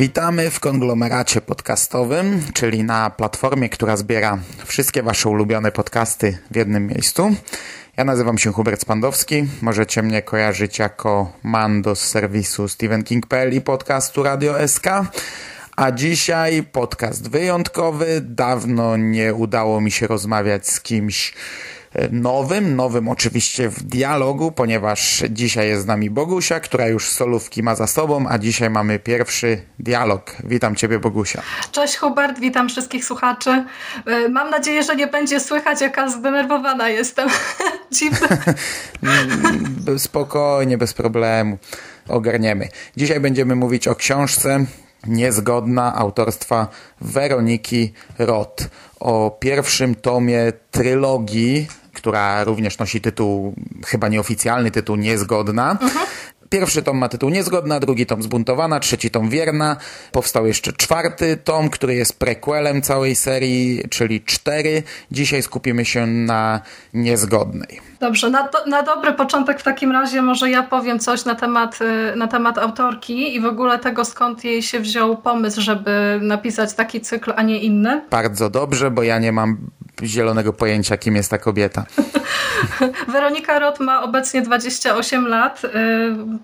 Witamy w konglomeracie podcastowym, czyli na platformie, która zbiera wszystkie Wasze ulubione podcasty w jednym miejscu. Ja nazywam się Hubert Spandowski. Możecie mnie kojarzyć jako Mando z serwisu StephenKing.pl i podcastu Radio SK. A dzisiaj podcast wyjątkowy. Dawno nie udało mi się rozmawiać z kimś nowym, nowym oczywiście w dialogu, ponieważ dzisiaj jest z nami Bogusia, która już solówki ma za sobą, a dzisiaj mamy pierwszy dialog. Witam Ciebie Bogusia. Cześć Hubert, witam wszystkich słuchaczy. E, Mam nadzieję, że nie będzie słychać, jaka zdenerwowana jestem. Dziwne. Spokojnie, bez problemu. Ogarniemy. Dzisiaj będziemy mówić o książce Niezgodna autorstwa Weroniki Roth. O pierwszym tomie trylogii która również nosi tytuł, chyba nieoficjalny tytuł Niezgodna. Pierwszy tom ma tytuł Niezgodna, drugi tom Zbuntowana, trzeci tom Wierna. Powstał jeszcze czwarty tom, który jest prequelem całej serii, czyli cztery. Dzisiaj skupimy się na Niezgodnej. Dobrze, na, do, na dobry początek w takim razie może ja powiem coś na temat, y, na temat autorki i w ogóle tego, skąd jej się wziął pomysł, żeby napisać taki cykl, a nie inny. Bardzo dobrze, bo ja nie mam zielonego pojęcia, kim jest ta kobieta. Weronika Roth ma obecnie 28 lat, y,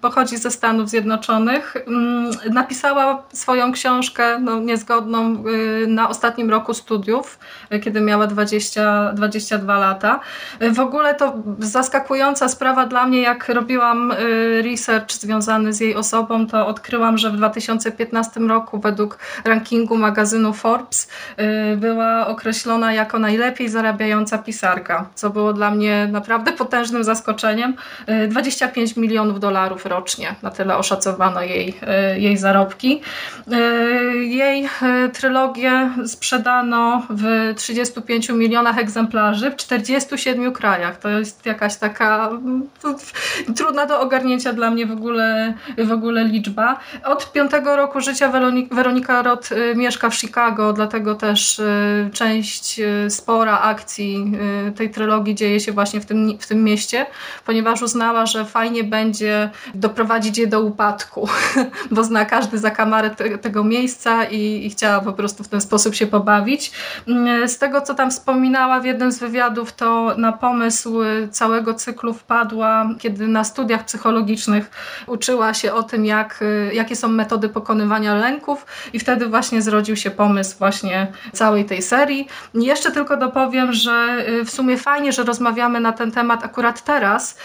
pochodzi ze Stanów Zjednoczonych. Mm, napisała swoją książkę no, niezgodną y, na ostatnim roku studiów, y, kiedy miała 20, 22 lata. W ogóle to zaskakująca sprawa dla mnie, jak robiłam research związany z jej osobą, to odkryłam, że w 2015 roku według rankingu magazynu Forbes była określona jako najlepiej zarabiająca pisarka, co było dla mnie naprawdę potężnym zaskoczeniem. 25 milionów dolarów rocznie, na tyle oszacowano jej, jej zarobki. Jej trylogię sprzedano w 35 milionach egzemplarzy w 47 krajach. To jest jakaś taka trudna do ogarnięcia dla mnie w ogóle, w ogóle liczba. Od piątego roku życia Weronika Roth mieszka w Chicago, dlatego też część spora akcji tej trylogii dzieje się właśnie w tym, w tym mieście, ponieważ uznała, że fajnie będzie doprowadzić je do upadku, bo zna każdy zakamarek te, tego miejsca i, i, chciała po prostu w ten sposób się pobawić. Z tego, co tam wspominała w jednym z wywiadów, to na pomysł całego cyklu wpadła, kiedy na studiach psychologicznych uczyła się o tym, jak, jakie są metody pokonywania lęków i wtedy właśnie zrodził się pomysł właśnie całej tej serii. Jeszcze tylko dopowiem, że w sumie fajnie, że rozmawiamy na ten temat akurat teraz,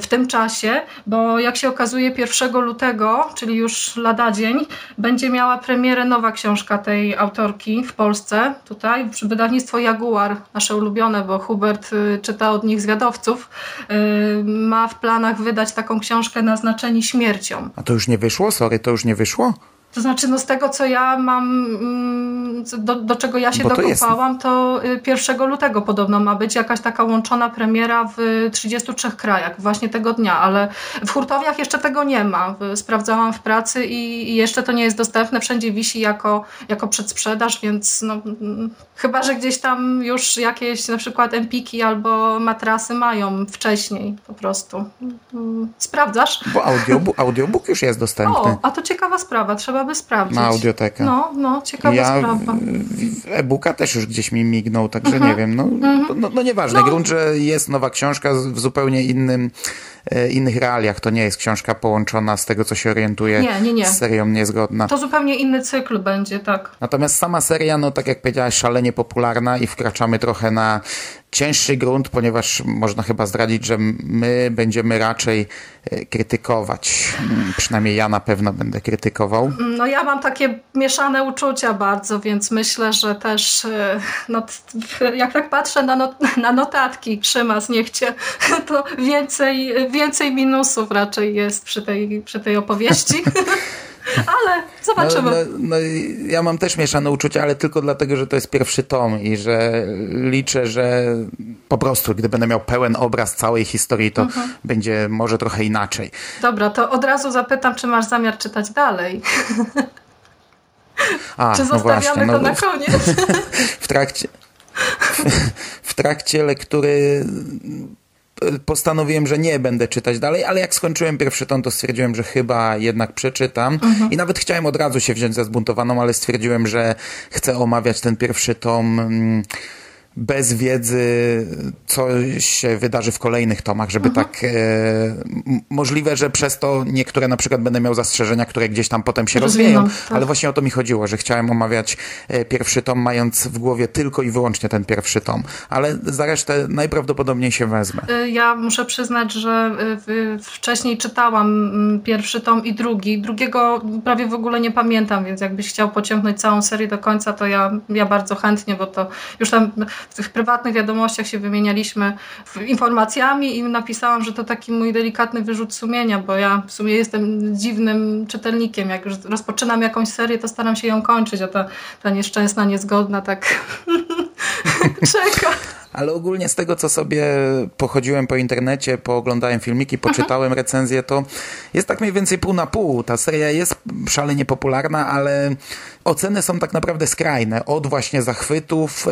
w tym czasie, bo jak się okazuje 1 lutego, czyli już lada dzień, będzie miała premierę nowa książka tej autorki w Polsce, tutaj, wydawnictwo Jaguar, nasze ulubione, bo Hubert czyta od nich zwiadowców, ma w planach wydać taką książkę naznaczeni śmiercią. A to już nie wyszło? Sorry, to już nie wyszło? To znaczy, no z tego co ja mam, do, do czego ja się to dokopałam, to 1 lutego podobno ma być jakaś taka łączona premiera w 33 krajach właśnie tego dnia, ale w hurtowniach jeszcze tego nie ma. Sprawdzałam w pracy i jeszcze to nie jest dostępne, wszędzie wisi jako, jako przedsprzedaż, więc no, chyba, że gdzieś tam już jakieś na przykład empiki albo matrasy mają wcześniej po prostu. Sprawdzasz? Bo audiobook, audiobook już jest dostępny. O, a to ciekawa sprawa, trzeba trzeba by sprawdzić. Na audiotekę. No, no, ciekawa ja sprawa. e-booka też już gdzieś mi mignął, także nie wiem. No, no, no nieważne. Mhm. No. Grunt, że jest nowa książka w zupełnie innym, e, innych realiach. To nie jest książka połączona z tego, co się orientuje Nie, nie, nie. z serią niezgodna. To zupełnie inny cykl będzie, tak. Natomiast sama seria, no tak jak powiedziałaś, szalenie popularna i wkraczamy trochę na cięższy grunt, ponieważ można chyba zdradzić, że my będziemy raczej e, krytykować. Mm, Przynajmniej ja na pewno będę krytykował. No ja mam takie mieszane uczucia bardzo, więc myślę, że też e, no, jak tak patrzę na, not, na notatki Szymas niechcie, to więcej, więcej minusów raczej jest przy tej, przy tej opowieści. Ale No, zobaczymy. no, no, i ja mam też mieszane uczucia, ale tylko dlatego, że to jest pierwszy tom i że liczę, że po prostu, gdy będę miał pełen obraz całej historii, to Mhm. będzie może trochę inaczej. Dobra, to od razu zapytam, czy masz zamiar czytać dalej? A, Czy no zostawiamy właśnie, to no, na koniec? w trakcie w trakcie lektury postanowiłem, że nie będę czytać dalej, ale jak skończyłem pierwszy tom, to stwierdziłem, że chyba jednak przeczytam. I nawet chciałem od razu się wziąć za zbuntowaną, ale stwierdziłem, że chcę omawiać ten pierwszy tom mm, bez wiedzy, co się wydarzy w kolejnych tomach, żeby tak e, możliwe, że przez to niektóre na przykład będę miał zastrzeżenia, które gdzieś tam potem się Rozwiną, rozwieją, tak. ale właśnie o to mi chodziło, że chciałem omawiać e, pierwszy tom, mając w głowie tylko i wyłącznie ten pierwszy tom, ale za resztę najprawdopodobniej się wezmę. Y, Ja muszę przyznać, że y, wcześniej czytałam mm, pierwszy tom i drugi. Drugiego prawie w ogóle nie pamiętam, więc jakbyś chciał pociągnąć całą serię do końca, to ja, ja bardzo chętnie, bo to już tam w tych prywatnych wiadomościach się wymienialiśmy informacjami i napisałam, że to taki mój delikatny wyrzut sumienia, bo ja w sumie jestem dziwnym czytelnikiem. Jak już rozpoczynam jakąś serię, to staram się ją kończyć, a ta, ta nieszczęsna, niezgodna tak czeka. Ale ogólnie z tego, co sobie pochodziłem po internecie, pooglądałem filmiki, poczytałem recenzje, to jest tak mniej więcej pół na pół. Ta seria jest szalenie popularna, ale oceny są tak naprawdę skrajne. Od właśnie zachwytów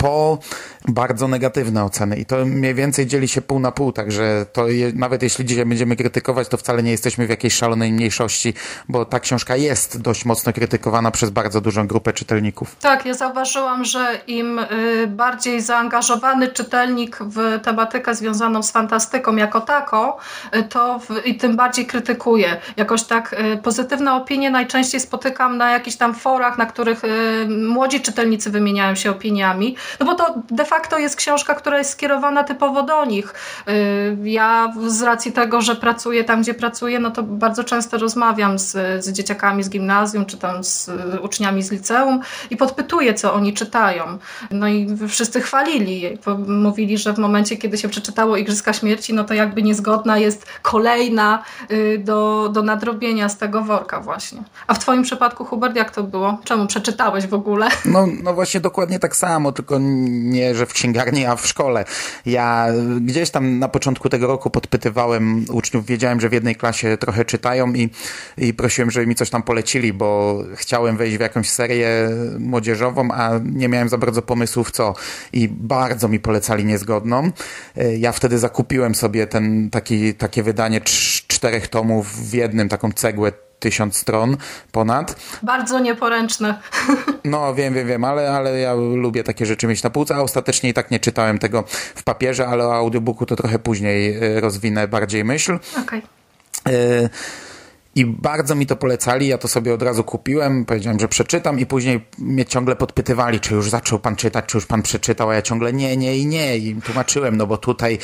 y, po bardzo negatywne oceny. I to mniej więcej dzieli się pół na pół, także to je, nawet jeśli dzisiaj będziemy krytykować, to wcale nie jesteśmy w jakiejś szalonej mniejszości, bo ta książka jest dość mocno krytykowana przez bardzo dużą grupę czytelników. Tak, ja zauważyłam, że im y, bardziej zaangażowany czytelnik w tematykę związaną z fantastyką jako taką, y, to w, i tym bardziej krytykuje. Jakoś tak y, pozytywne opinie najczęściej spotykam na jakichś tam forach, na których młodzi czytelnicy wymieniają się opiniami, no bo to de facto jest książka, która jest skierowana typowo do nich. Y, Ja z racji tego, że pracuję tam, gdzie pracuję, no to bardzo często rozmawiam z, z dzieciakami z gimnazjum, czy tam z y, uczniami z liceum i podpytuję, co oni czytają. No i wszyscy chwalili. Mówili, że w momencie, kiedy się przeczytało Igrzyska Śmierci, no to jakby niezgodna jest kolejna y, do, do nadrobienia z tego worka właśnie. A w twoim przypadku, Hubert, jak to było? Czemu przeczytałeś w ogóle? No, no właśnie dokładnie tak samo, tylko nie, że w księgarni, a w szkole. Ja gdzieś tam na początku tego roku podpytywałem uczniów, wiedziałem, że w jednej klasie trochę czytają i, i prosiłem, żeby mi coś tam polecili, bo chciałem wejść w jakąś serię młodzieżową, a nie miałem za bardzo pomysłów co. I bardzo mi polecali niezgodną. Ja wtedy zakupiłem sobie ten taki, takie wydanie czterech tomów w jednym, taką cegłę tysiąc stron ponad. Bardzo nieporęczne. No, wiem, wiem, wiem, ale, ale ja lubię takie rzeczy mieć na półce, a ostatecznie i tak nie czytałem tego w papierze, ale o audiobooku to trochę później e, rozwinę bardziej myśl. Okej. E, I bardzo mi to polecali, ja to sobie od razu kupiłem, powiedziałem, że przeczytam i później mnie ciągle podpytywali, czy już zaczął pan czytać, czy już pan przeczytał, a ja ciągle nie, nie i nie i tłumaczyłem, no bo tutaj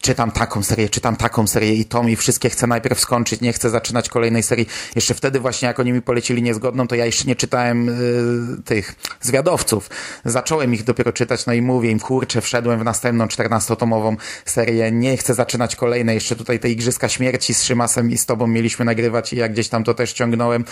czytam taką serię, czytam taką serię i tom i wszystkie chcę najpierw skończyć, nie chcę zaczynać kolejnej serii. Jeszcze wtedy właśnie, jak oni mi polecili niezgodną, to ja jeszcze nie czytałem y, tych zwiadowców. Zacząłem ich dopiero czytać, no i mówię im, kurczę, wszedłem w następną 14-tomową serię, nie chcę zaczynać kolejnej, jeszcze tutaj te Igrzyska Śmierci z Szymasem i z tobą mieliśmy nagrywać i ja gdzieś tam to też ciągnąłem,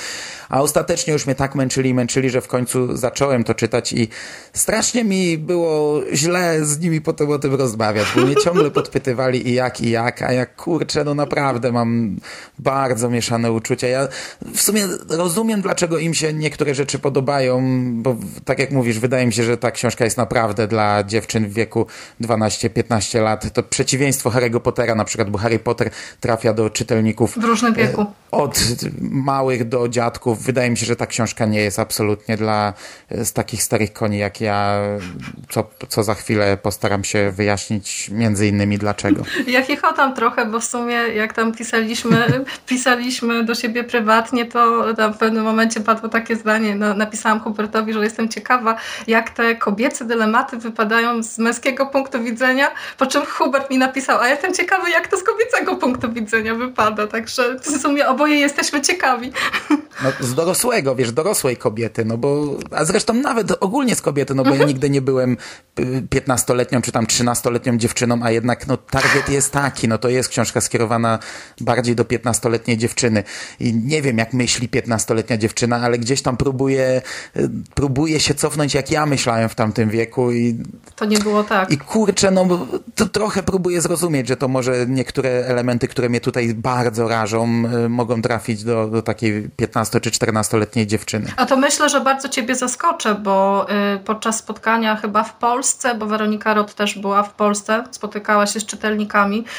a ostatecznie już mnie tak męczyli, męczyli, że w końcu zacząłem to czytać i strasznie mi było źle z nimi potem o tym rozmawiać, bo mnie ciągle podpytywali, i jak, i jak, a jak kurczę, no naprawdę mam bardzo mieszane uczucia. Ja w sumie rozumiem, dlaczego im się niektóre rzeczy podobają, bo tak jak mówisz, wydaje mi się, że ta książka jest naprawdę dla dziewczyn w wieku 12-15 lat. To przeciwieństwo Harry'ego Pottera na przykład, bo Harry Potter trafia do czytelników w różnym wieku. Od małych do dziadków. Wydaje mi się, że ta książka nie jest absolutnie dla z takich starych koni jak ja, co, co za chwilę postaram się wyjaśnić między innymi dlaczego. Ja chichotam trochę, bo w sumie jak tam pisaliśmy, pisaliśmy do siebie prywatnie, to w pewnym momencie padło takie zdanie, no, napisałam Hubertowi, że jestem ciekawa, jak te kobiece dylematy wypadają z męskiego punktu widzenia, po czym Hubert mi napisał, a jestem ciekawy, jak to z kobiecego punktu widzenia wypada, także w sumie oboje jesteśmy ciekawi. No, z dorosłego, wiesz, dorosłej kobiety, no bo, a zresztą nawet ogólnie z kobiety, no bo ja nigdy nie byłem 15-letnią czy tam 13-letnią dziewczyną, a jednak no target jest taki, no to jest książka skierowana bardziej do 15-letniej dziewczyny i nie wiem jak myśli 15-letnia dziewczyna, ale gdzieś tam próbuje, próbuje się cofnąć jak ja myślałem w tamtym wieku i... To nie było tak. I kurczę, no to trochę próbuję zrozumieć, że to może niektóre elementy, które mnie tutaj bardzo rażą, mogą trafić do, do takiej 15 czy 14-letniej dziewczyny. A to myślę, że bardzo ciebie zaskoczę, bo y, podczas spotkania chyba w Polsce, bo Weronika Rot też była w Polsce, spotykała się z czytelnikami.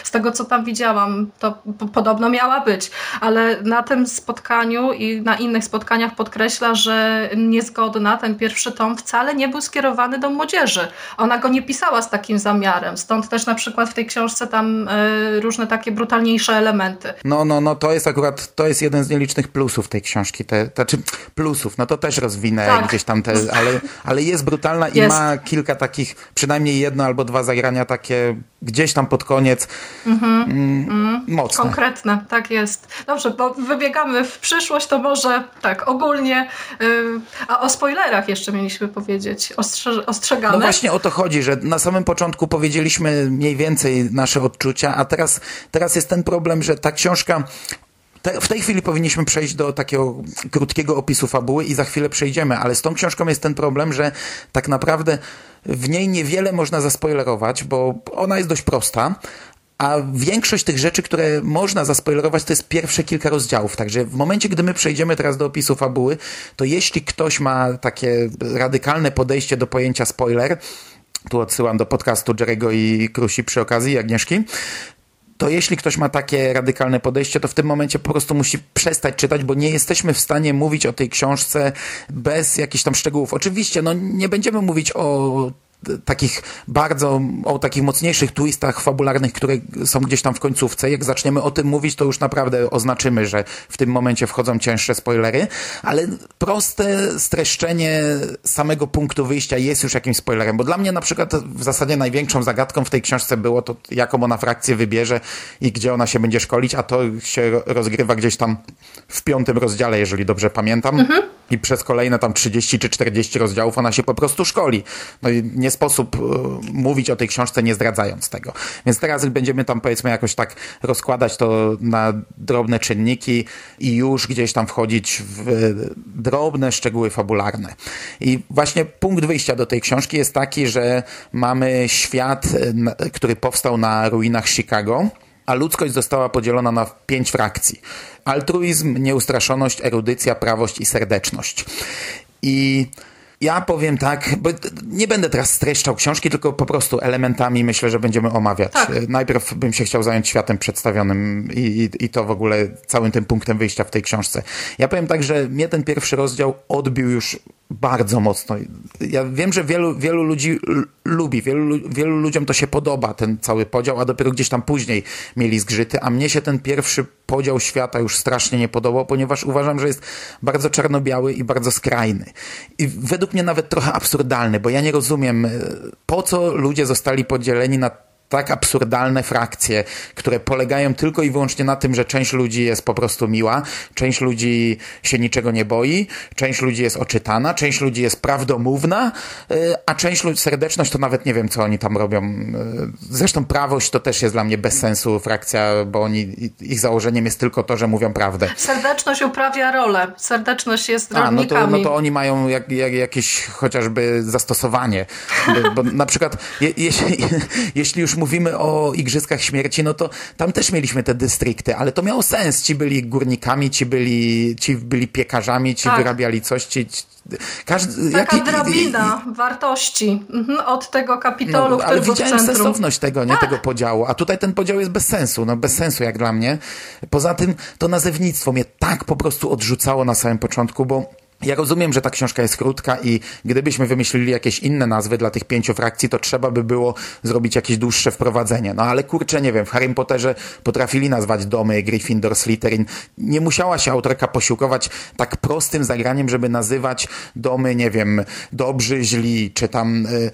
Z tego, co tam widziałam, to podobno miała być, ale na tym spotkaniu i na innych spotkaniach podkreśla, że niezgodna, ten pierwszy tom wcale nie był skierowany do młodzieży. Ona go nie pisała z takim zamiarem, stąd też na przykład w tej książce tam y, różne takie brutalniejsze elementy. No, no, no, to jest akurat, to jest jeden z nielicznych plusów tej książki, te, te, czy plusów, no to też rozwinę tak. gdzieś tam te, ale, ale jest brutalna i jest. ma kilka takich, przynajmniej jedno albo dwa zagrania takie gdzieś tam pod koniec mhm. mm, mocne. Konkretne, tak jest. Dobrze, bo wybiegamy w przyszłość, to może tak ogólnie, yy, a o spoilerach jeszcze mieliśmy powiedzieć, Ostrze ostrzegamy. No właśnie o to chodzi, że na samym początku powiedzieliśmy mniej więcej nasze odczucia, a teraz, teraz jest ten problem, że ta książka te, w tej chwili powinniśmy przejść do takiego krótkiego opisu fabuły i za chwilę przejdziemy, ale z tą książką jest ten problem, że tak naprawdę w niej niewiele można zaspoilerować, bo ona jest dość prosta, a większość tych rzeczy, które można zaspoilerować, to jest pierwsze kilka rozdziałów. Także w momencie, gdy my przejdziemy teraz do opisu fabuły, to jeśli ktoś ma takie radykalne podejście do pojęcia spoiler, tu odsyłam do podcastu Jerego i Krusi przy okazji, Agnieszki, to jeśli ktoś ma takie radykalne podejście, to w tym momencie po prostu musi przestać czytać, bo nie jesteśmy w stanie mówić o tej książce bez jakichś tam szczegółów. Oczywiście, no nie będziemy mówić o takich bardzo, o takich mocniejszych twistach fabularnych, które są gdzieś tam w końcówce. Jak zaczniemy o tym mówić, to już naprawdę oznaczymy, że w tym momencie wchodzą cięższe spoilery, ale proste streszczenie samego punktu wyjścia jest już jakimś spoilerem, bo dla mnie na przykład w zasadzie największą zagadką w tej książce było to, jaką ona frakcję wybierze i gdzie ona się będzie szkolić, a to się rozgrywa gdzieś tam w piątym rozdziale, jeżeli dobrze pamiętam. Mhm. I przez kolejne tam 30 czy 40 rozdziałów ona się po prostu szkoli. No i nie sposób e, mówić o tej książce nie zdradzając tego. Więc teraz będziemy tam powiedzmy jakoś tak rozkładać to na drobne czynniki i już gdzieś tam wchodzić w drobne szczegóły fabularne. I właśnie punkt wyjścia do tej książki jest taki, że mamy świat, e, który powstał na ruinach Chicago, a ludzkość została podzielona na pięć frakcji. Altruizm, nieustraszoność, erudycja, prawość i serdeczność. I ja powiem tak, bo nie będę teraz streszczał książki, tylko po prostu elementami myślę, że będziemy omawiać. Tak. Najpierw bym się chciał zająć światem przedstawionym i, i, i, to w ogóle całym tym punktem wyjścia w tej książce. Ja powiem tak, że mnie ten pierwszy rozdział odbił już bardzo mocno. Ja wiem, że wielu, wielu ludzi lubi, wielu, wielu ludziom to się podoba, ten cały podział, a dopiero gdzieś tam później mieli zgrzyty, a mnie się ten pierwszy podział świata już strasznie nie podobał, ponieważ uważam, że jest bardzo czarno-biały i bardzo skrajny. I według mnie nawet trochę absurdalny, bo ja nie rozumiem, e, po co ludzie zostali podzieleni na tak absurdalne frakcje, które polegają tylko i wyłącznie na tym, że część ludzi jest po prostu miła, część ludzi się niczego nie boi, część ludzi jest oczytana, część ludzi jest prawdomówna, y, a część ludzi, serdeczność to nawet nie wiem, co oni tam robią. Y, zresztą prawość to też jest dla mnie bez sensu frakcja, bo oni, ich założeniem jest tylko to, że mówią prawdę. Serdeczność uprawia rolę. Serdeczność jest a, no to, no to oni mają jak, jak, jakieś chociażby zastosowanie. Bo, bo na przykład je, jeśli, jeśli już mówimy o Igrzyskach Śmierci, no to tam też mieliśmy te dystrykty, ale to miało sens. Ci byli górnikami, ci byli, ci byli piekarzami, ci Tak. wyrabiali coś, ci... każdy, Taka jaki- drabina wartości mhm, od tego kapitolu, no, ale był w widziałem centrum. sensowność tego, nie Tak. tego podziału. A tutaj ten podział jest bez sensu, no bez sensu jak dla mnie. Poza tym to nazewnictwo mnie tak po prostu odrzucało na samym początku, bo ja rozumiem, że ta książka jest krótka i gdybyśmy wymyślili jakieś inne nazwy dla tych pięciu frakcji, to trzeba by było zrobić jakieś dłuższe wprowadzenie. No ale kurczę, nie wiem, w Harry Potterze potrafili nazwać domy Gryffindor, Slytherin. Nie musiała się autorka posiłkować tak prostym zagraniem, żeby nazywać domy, nie wiem, dobrzy, źli, czy tam y,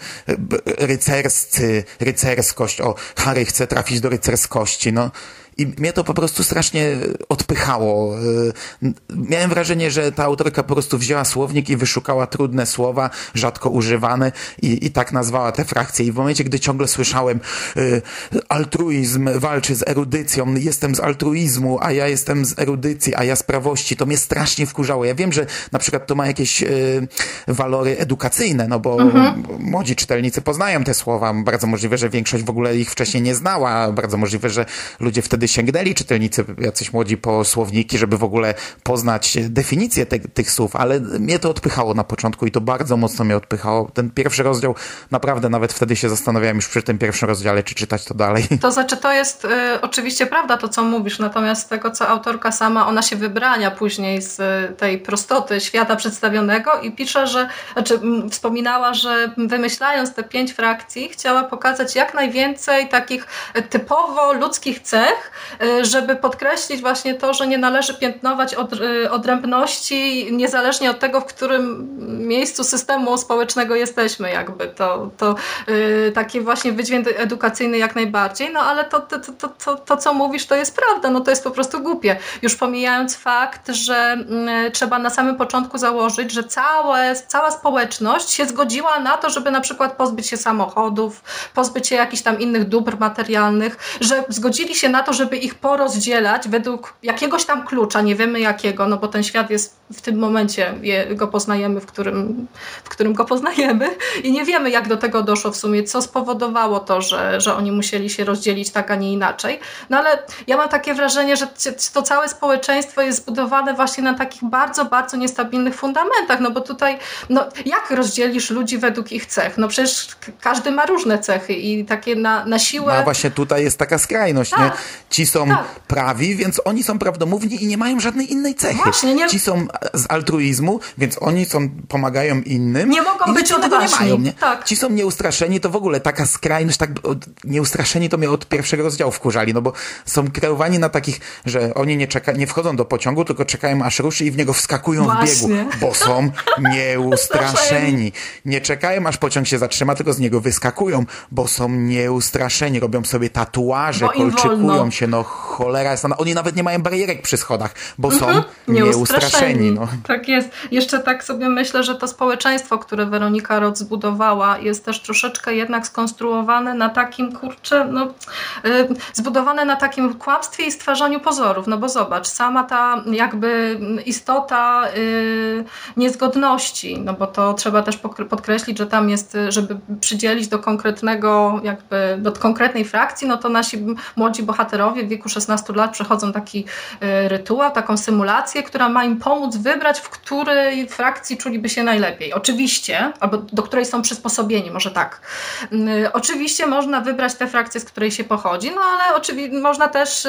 rycerscy, rycerskość. O, Harry chce trafić do rycerskości, no. I mnie to po prostu strasznie odpychało. Y, Miałem wrażenie, że ta autorka po prostu wzięła słownik i wyszukała trudne słowa, rzadko używane i, i tak nazwała te frakcje. I w momencie, gdy ciągle słyszałem y, altruizm walczy z erudycją, jestem z altruizmu, a ja jestem z erudycji, a ja z prawości, to mnie strasznie wkurzało. Ja wiem, że na przykład to ma jakieś y, walory edukacyjne, no bo młodzi czytelnicy poznają te słowa. Bardzo możliwe, że większość w ogóle ich wcześniej nie znała. Bardzo możliwe, że ludzie wtedy sięgnęli, czytelnicy jacyś młodzi po słowniki, żeby w ogóle poznać definicję te, tych słów, ale mnie to odpychało na początku i to bardzo mocno mnie odpychało. Ten pierwszy rozdział, naprawdę nawet wtedy się zastanawiałem już przy tym pierwszym rozdziale, czy czytać to dalej. To znaczy, to jest y, oczywiście prawda, to co mówisz, natomiast tego, co autorka sama, ona się wybrania później z y, tej prostoty świata przedstawionego i pisze, że, znaczy wspominała, że wymyślając te pięć frakcji, chciała pokazać jak najwięcej takich typowo ludzkich cech, żeby podkreślić właśnie to, że nie należy piętnować od, y, odrębności, niezależnie od tego, w którym miejscu systemu społecznego jesteśmy, jakby. To, to y, taki właśnie wydźwięk edukacyjny jak najbardziej, no ale to, to, to, to, to, co mówisz, to jest prawda, no to jest po prostu głupie. Już pomijając fakt, że mm, trzeba na samym początku założyć, że całe, cała społeczność się zgodziła na to, żeby na przykład pozbyć się samochodów, pozbyć się jakichś tam innych dóbr materialnych, że zgodzili się na to, żeby ich porozdzielać według jakiegoś tam klucza, nie wiemy jakiego, no bo ten świat jest w tym momencie, je, go poznajemy, w którym, w którym go poznajemy i nie wiemy, jak do tego doszło w sumie, co spowodowało to, że, że oni musieli się rozdzielić tak, a nie inaczej. No ale ja mam takie wrażenie, że to całe społeczeństwo jest zbudowane właśnie na takich bardzo, bardzo niestabilnych fundamentach, no bo tutaj, no jak rozdzielisz ludzi według ich cech? No przecież każdy ma różne cechy i takie na, na siłę... No właśnie tutaj jest taka skrajność, nie? Tak. Ci są Tak. prawi, więc oni są prawdomówni i nie mają żadnej innej cechy. Właśnie, nie- Ci są z altruizmu, więc oni są, pomagają innym. Nie mogą być nic innego nie mają, nie? Tak. Ci są nieustraszeni, to w ogóle taka skrajność, tak od, nieustraszeni to mnie od pierwszego rozdziału wkurzali, no bo są kreowani na takich, że oni nie, czeka, nie wchodzą do pociągu, tylko czekają aż ruszy i w niego wskakują w Właśnie. biegu, bo są nieustraszeni. Nie czekają aż pociąg się zatrzyma, tylko z niego wyskakują, bo są nieustraszeni, robią sobie tatuaże, kolczykują wolno. się, no cholera jest, oni nawet nie mają barierek przy schodach, bo są Mhm. No. Tak jest. Jeszcze tak sobie myślę, że to społeczeństwo, które Weronika Roth zbudowała, jest też troszeczkę jednak skonstruowane na takim, kurczę, no, y, zbudowane na takim kłamstwie i stwarzaniu pozorów. No bo zobacz, sama ta jakby istota y, niezgodności, no bo to trzeba też podkreślić, że tam jest, żeby przydzielić do konkretnego, jakby do konkretnej frakcji, no to nasi młodzi bohaterowie w wieku 16 lat przechodzą taki y, rytuał, taką symulację, która ma im pomóc wybrać, w której frakcji czuliby się najlepiej. Oczywiście, albo do której są przysposobieni, może tak. Y, Oczywiście można wybrać tę frakcję, z której się pochodzi, no ale oczywiście można też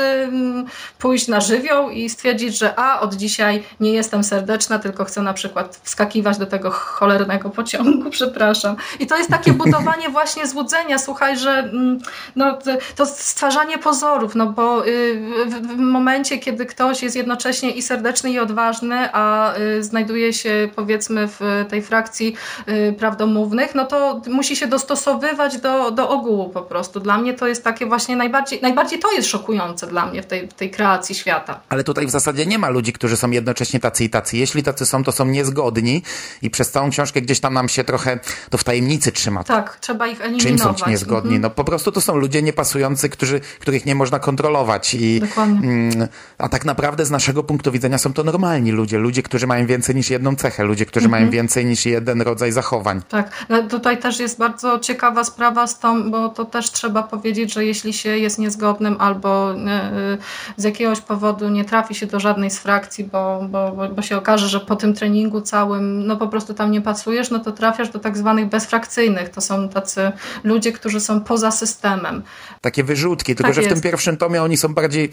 pójść na żywioł i stwierdzić, że a, od dzisiaj nie jestem serdeczna, tylko chcę na przykład wskakiwać do tego cholernego pociągu, przepraszam. I to jest takie budowanie właśnie złudzenia, słuchaj, że mm, no, to stwarzanie pozorów, no bo y, w momencie, kiedy ktoś jest jednocześnie i serdeczny i odważny, a y, znajduje się powiedzmy w tej frakcji y, prawdomównych, no to musi się dostosowywać do, do ogółu po prostu. Dla mnie to jest takie właśnie najbardziej, najbardziej to jest szokujące dla mnie w tej, w tej kreacji świata. Ale tutaj w zasadzie nie ma ludzi, którzy są jednocześnie tacy i tacy. Jeśli tacy są, to są niezgodni i przez całą książkę gdzieś tam nam się trochę to w tajemnicy trzyma. Tak, trzeba ich Czym eliminować. są ci niezgodni? Mhm. No po prostu to są ludzie niepasujący, którzy, których nie można kontrolować i Dokładnie. mm, a tak naprawdę z naszego punktu widzenia są to normalni ludzie, ludzie, którzy mają więcej niż jedną cechę, ludzie, którzy mają więcej niż jeden rodzaj zachowań. Tak, no tutaj też jest bardzo ciekawa sprawa z tą, bo to też trzeba powiedzieć, że jeśli się jest niezgodnym albo e, z jakiegoś powodu nie trafi się do żadnej z frakcji, bo, bo, bo, się okaże, że po tym treningu całym no po prostu tam nie pasujesz, no to trafiasz do tak zwanych bezfrakcyjnych. To są tacy ludzie, którzy są poza systemem. Takie wyrzutki, tylko Tak że w tym jest. pierwszym tomie oni są bardziej,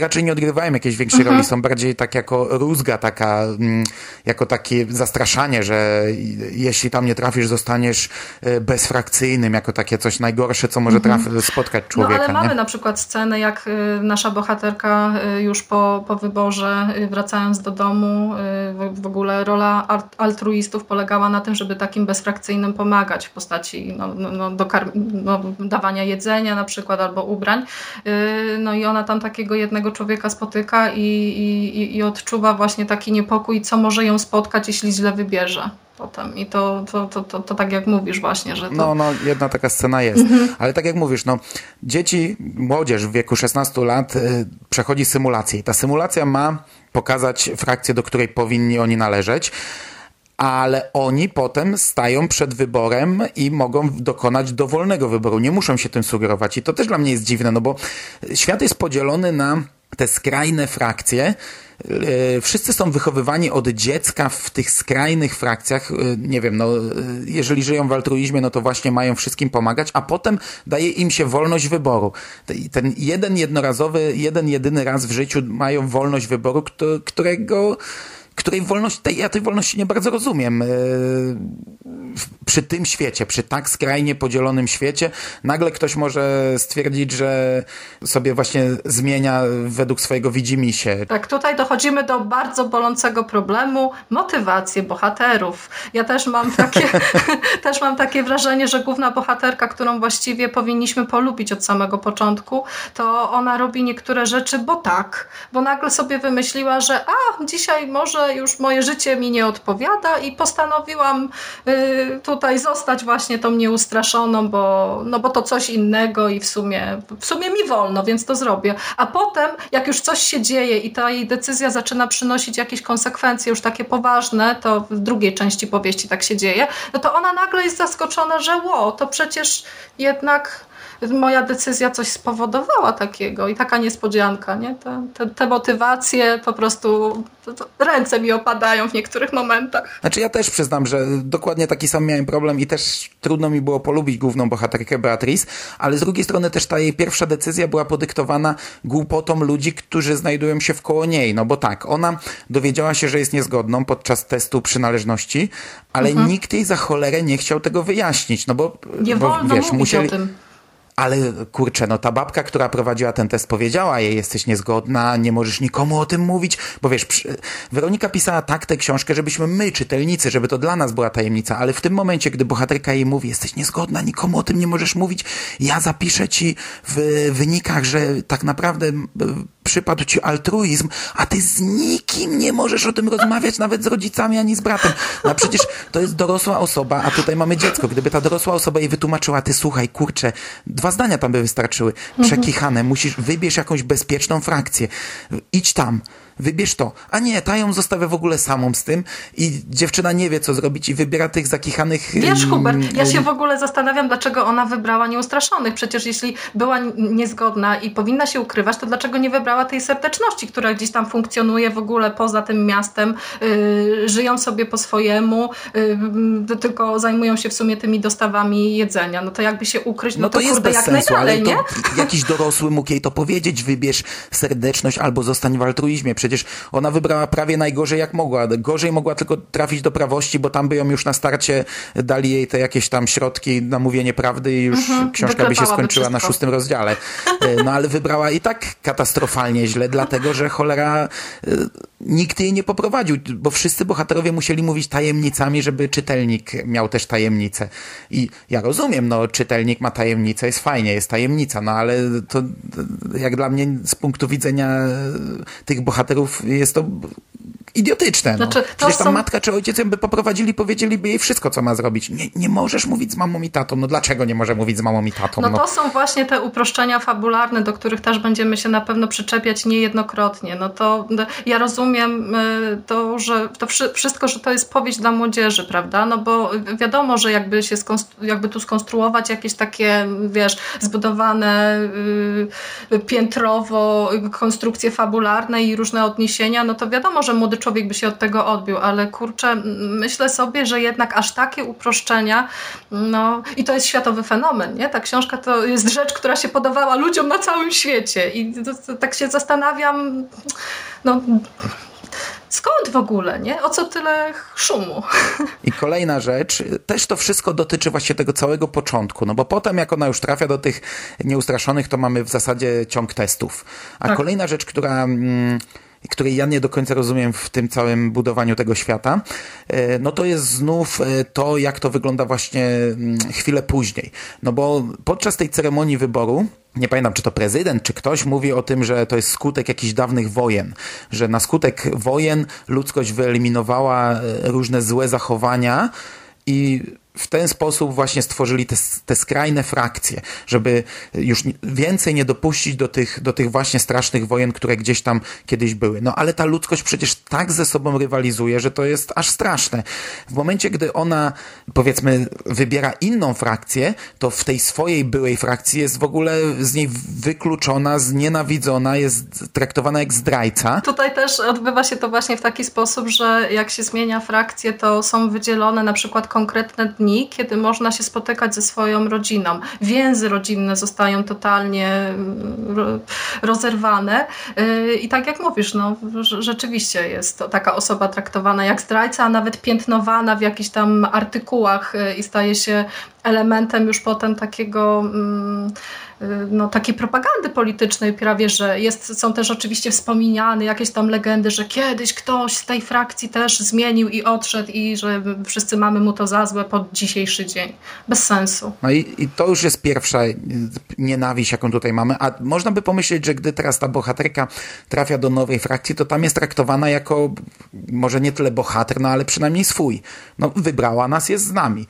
raczej nie odgrywają jakiejś większej Mhm. roli, są bardziej tak jako rózga, taka, mm, jako takie zastraszanie, że jeśli tam nie trafisz, zostaniesz e, bezfrakcyjnym, jako takie coś najgorsze, co może traf, spotkać człowieka. Mhm. no ale mamy nie? na przykład scenę, jak y, nasza bohaterka y, już po, po wyborze, wracając do domu, w, ogóle rola al- altruistów polegała na tym, żeby takim bezfrakcyjnym pomagać w postaci no, no, no, no, dawania jedzenia na przykład albo ubrań. No i ona tam takiego jednego człowieka spotyka i, i- i odczuwa właśnie taki niepokój, co może ją spotkać, jeśli źle wybierze potem. I to, to, to, to, to tak jak mówisz właśnie, że to... No, no, jedna taka scena jest. Mhm. Ale tak jak mówisz, no, dzieci, młodzież w wieku 16 lat y, przechodzi symulację i ta symulacja ma pokazać frakcję, do której powinni oni należeć. Ale oni potem stają przed wyborem i mogą dokonać dowolnego wyboru. Nie muszą się tym sugerować. I to też dla mnie jest dziwne, no bo świat jest podzielony na te skrajne frakcje. Yy, Wszyscy są wychowywani od dziecka w tych skrajnych frakcjach. Yy, Nie wiem, no, yy, jeżeli żyją w altruizmie, no to właśnie mają wszystkim pomagać, a potem daje im się wolność wyboru. Te- Ten jeden jednorazowy, jeden jedyny raz w życiu mają wolność wyboru, którego której wolność, tej, ja tej wolności nie bardzo rozumiem. W- Przy tym świecie, przy tak skrajnie podzielonym świecie, nagle ktoś może stwierdzić, że sobie właśnie zmienia według swojego widzimisię. Tak, tutaj dochodzimy do bardzo bolącego problemu motywację bohaterów. Ja też mam takie, też mam takie wrażenie, że główna bohaterka, którą właściwie powinniśmy polubić od samego początku, to ona robi niektóre rzeczy, bo tak, bo nagle sobie wymyśliła, że a, dzisiaj może już moje życie mi nie odpowiada i postanowiłam y, tutaj zostać właśnie tą nieustraszoną, bo, no bo to coś innego i w sumie, w sumie mi wolno, więc to zrobię. A potem, jak już coś się dzieje i ta jej decyzja zaczyna przynosić jakieś konsekwencje już takie poważne, to w drugiej części powieści tak się dzieje, no to ona nagle jest zaskoczona, że ło, to przecież jednak moja decyzja coś spowodowała takiego i taka niespodzianka, nie? Te, te, te motywacje po prostu to, to ręce mi opadają w niektórych momentach. Znaczy ja też przyznam, że dokładnie taki sam miałem problem i też trudno mi było polubić główną bohaterkę Beatrice, ale z drugiej strony też ta jej pierwsza decyzja była podyktowana głupotą ludzi, którzy znajdują się wkoło niej, no bo tak, ona dowiedziała się, że jest niezgodną podczas testu przynależności, ale nikt jej za cholerę nie chciał tego wyjaśnić, no bo, Mhm. Nie bo wolno mówić o tym. Ale kurczę, no ta babka, która prowadziła ten test, powiedziała jej, jesteś niezgodna, nie możesz nikomu o tym mówić, bo wiesz, przy... Weronika pisała tak tę książkę, żebyśmy my, czytelnicy, żeby to dla nas była tajemnica, ale w tym momencie, gdy bohaterka jej mówi, jesteś niezgodna, nikomu o tym nie możesz mówić, ja zapiszę ci w wynikach, że tak naprawdę przypadł ci altruizm, a ty z nikim nie możesz o tym rozmawiać, nawet z rodzicami ani z bratem. No przecież to jest dorosła osoba, a tutaj mamy dziecko. Gdyby ta dorosła osoba jej wytłumaczyła, ty słuchaj, kurczę, dwa zdania tam by wystarczyły. Przekichane, musisz, wybierz jakąś bezpieczną frakcję. Idź tam. Wybierz to. A nie, ta ją zostawia w ogóle samą z tym i dziewczyna nie wie, co zrobić i wybiera tych zakichanych... Wiesz, Hubert, ja się w ogóle zastanawiam, dlaczego ona wybrała nieustraszonych. Przecież jeśli była niezgodna i powinna się ukrywać, to dlaczego nie wybrała tej serdeczności, która gdzieś tam funkcjonuje w ogóle poza tym miastem, yy, żyją sobie po swojemu, yy, tylko zajmują się w sumie tymi dostawami jedzenia. No to jakby się ukryć, no, No to, jest kurde, bez jak sensu, ale najdalej, to nie? jakiś dorosły mógł jej to powiedzieć, wybierz serdeczność albo zostań w altruizmie. Przecież ona wybrała prawie najgorzej jak mogła. Gorzej mogła tylko trafić do prawości, bo tam by ją już na starcie dali jej te jakieś tam środki na mówienie prawdy i już książka by się skończyła na szóstym rozdziale. E, No ale wybrała i tak katastrofalnie źle, dlatego że cholera e, nikt jej nie poprowadził, bo wszyscy bohaterowie musieli mówić tajemnicami, żeby czytelnik miał też tajemnicę. I ja rozumiem, no czytelnik ma tajemnicę, jest fajnie, jest tajemnica, no ale to jak dla mnie z punktu widzenia tych bohaterów jest to idiotyczne. Znaczy, no. to Przecież tam są- matka czy ojciec by poprowadzili, powiedzieliby jej wszystko, co ma zrobić. Nie, nie możesz mówić z mamą i tatą. No dlaczego nie może mówić z mamą i tatą? No to są właśnie te uproszczenia fabularne, do których też będziemy się na pewno przyczepiać niejednokrotnie. No to no, ja rozumiem y, to, że to wszy- wszystko, że to jest powieść dla młodzieży, prawda? No bo wiadomo, że jakby się jakby tu skonstruować jakieś takie, wiesz, zbudowane y, piętrowo konstrukcje fabularne i różne odniesienia, no to wiadomo, że młody człowiek by się od tego odbił, ale kurczę, myślę sobie, że jednak aż takie uproszczenia, no i to jest światowy fenomen, nie? Ta książka to jest rzecz, która się podawała ludziom na całym świecie i to, to, tak się zastanawiam, no skąd w ogóle, nie? O co tyle szumu? I kolejna rzecz, też to wszystko dotyczy właśnie tego całego początku, no bo potem jak ona już trafia do tych nieustraszonych, to mamy w zasadzie ciąg testów. A Tak. kolejna rzecz, która... Mm, której ja nie do końca rozumiem w tym całym budowaniu tego świata, e, no to jest znów e, to, jak to wygląda właśnie mm, chwilę później. No bo podczas tej ceremonii wyboru, nie pamiętam czy to prezydent, czy ktoś mówi o tym, że to jest skutek jakichś dawnych wojen, że na skutek wojen ludzkość wyeliminowała e, różne złe zachowania i w ten sposób właśnie stworzyli te, te skrajne frakcje, żeby już więcej nie dopuścić do tych, do tych właśnie strasznych wojen, które gdzieś tam kiedyś były. No ale ta ludzkość przecież tak ze sobą rywalizuje, że to jest aż straszne. W momencie, gdy ona powiedzmy wybiera inną frakcję, to w tej swojej byłej frakcji jest w ogóle z niej wykluczona, znienawidzona, jest traktowana jak zdrajca. Tutaj też odbywa się to właśnie w taki sposób, że jak się zmienia frakcje, to są wydzielone na przykład konkretne dni, kiedy można się spotykać ze swoją rodziną. Więzy rodzinne zostają totalnie mm, ro- rozerwane Yy, i tak jak mówisz, no rz- rzeczywiście jest to taka osoba traktowana jak zdrajca, a nawet piętnowana w jakichś tam artykułach yy, i staje się elementem już potem takiego mm, y, no, takiej propagandy politycznej prawie, że jest, są też oczywiście wspomniane jakieś tam legendy, że kiedyś ktoś z tej frakcji też zmienił i odszedł i że wszyscy mamy mu to za złe pod dzisiejszy dzień. Bez sensu. No i, i to już jest pierwsza y, nienawiść, jaką tutaj mamy. A można by pomyśleć, że gdy teraz ta bohaterka trafia do nowej frakcji, to tam jest traktowana jako może nie tyle bohater, no ale przynajmniej swój. No wybrała nas, jest z nami.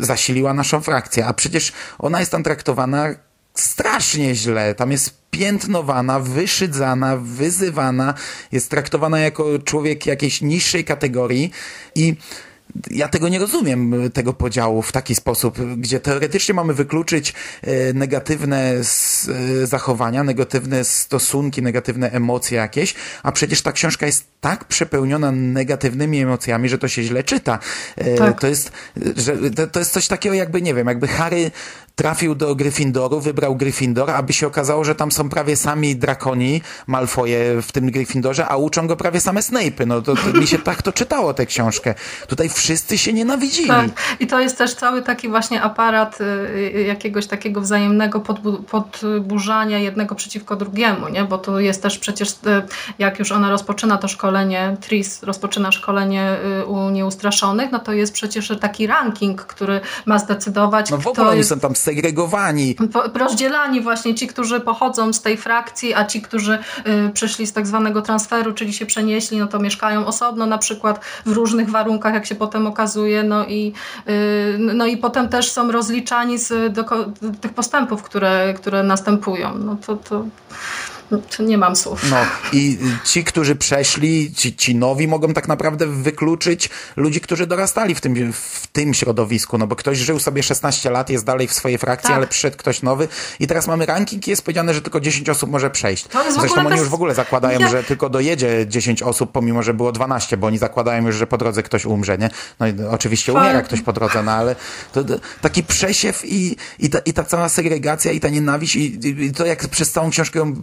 Zasiliła naszą frakcję, a przecież ona jest tam traktowana strasznie źle. Tam jest piętnowana, wyszydzana, wyzywana, jest traktowana jako człowiek jakiejś niższej kategorii i ja tego nie rozumiem, tego podziału w taki sposób, gdzie teoretycznie mamy wykluczyć e, negatywne e, zachowania, negatywne stosunki, negatywne emocje jakieś, a przecież ta książka jest tak przepełniona negatywnymi emocjami, że to się źle czyta. E, Tak. To, jest, że, to, to jest coś takiego jakby, nie wiem, jakby Harry trafił do Gryffindoru, wybrał Gryffindor, aby się okazało, że tam są prawie sami drakoni, Malfoje w tym Gryffindorze, a uczą go prawie same Snape'y. No to, to mi się tak to czytało tę książkę. Tutaj wszyscy się nienawidzili. Tak. I to jest też cały taki właśnie aparat y, y, jakiegoś takiego wzajemnego podbu- podburzania jednego przeciwko drugiemu, nie? Bo to jest też przecież, y, jak już ona rozpoczyna to szkolenie, Tris rozpoczyna szkolenie u nieustraszonych, no to jest przecież taki ranking, który ma zdecydować, No w ogóle oni jest są tam segregowani. rozdzielani właśnie ci, którzy pochodzą z tej frakcji, a ci, którzy przyszli z tak zwanego transferu, czyli się przenieśli, no to mieszkają osobno na przykład w różnych warunkach, jak się potem okazuje, no i, y, no i potem też są rozliczani z tych postępów, które, które następują. No to, to, to nie mam słów. No i ci, którzy przeszli, ci, ci nowi mogą tak naprawdę wykluczyć ludzi, którzy dorastali w tym, w tym środowisku, no bo ktoś żył sobie 16 lat, jest dalej w swojej frakcji, Tak. ale przyszedł ktoś nowy i teraz mamy ranking i jest powiedziane, że tylko 10 osób może przejść. To jest w Zresztą oni bez- już w ogóle zakładają, że tylko dojedzie 10 osób, pomimo, że było 12, bo oni zakładają już, że po drodze ktoś umrze, nie? No i oczywiście Fajnie. umiera ktoś po drodze, no ale to, to, taki przesiew i, i, ta, i ta cała segregacja i ta nienawiść i, i, to jak przez całą książkę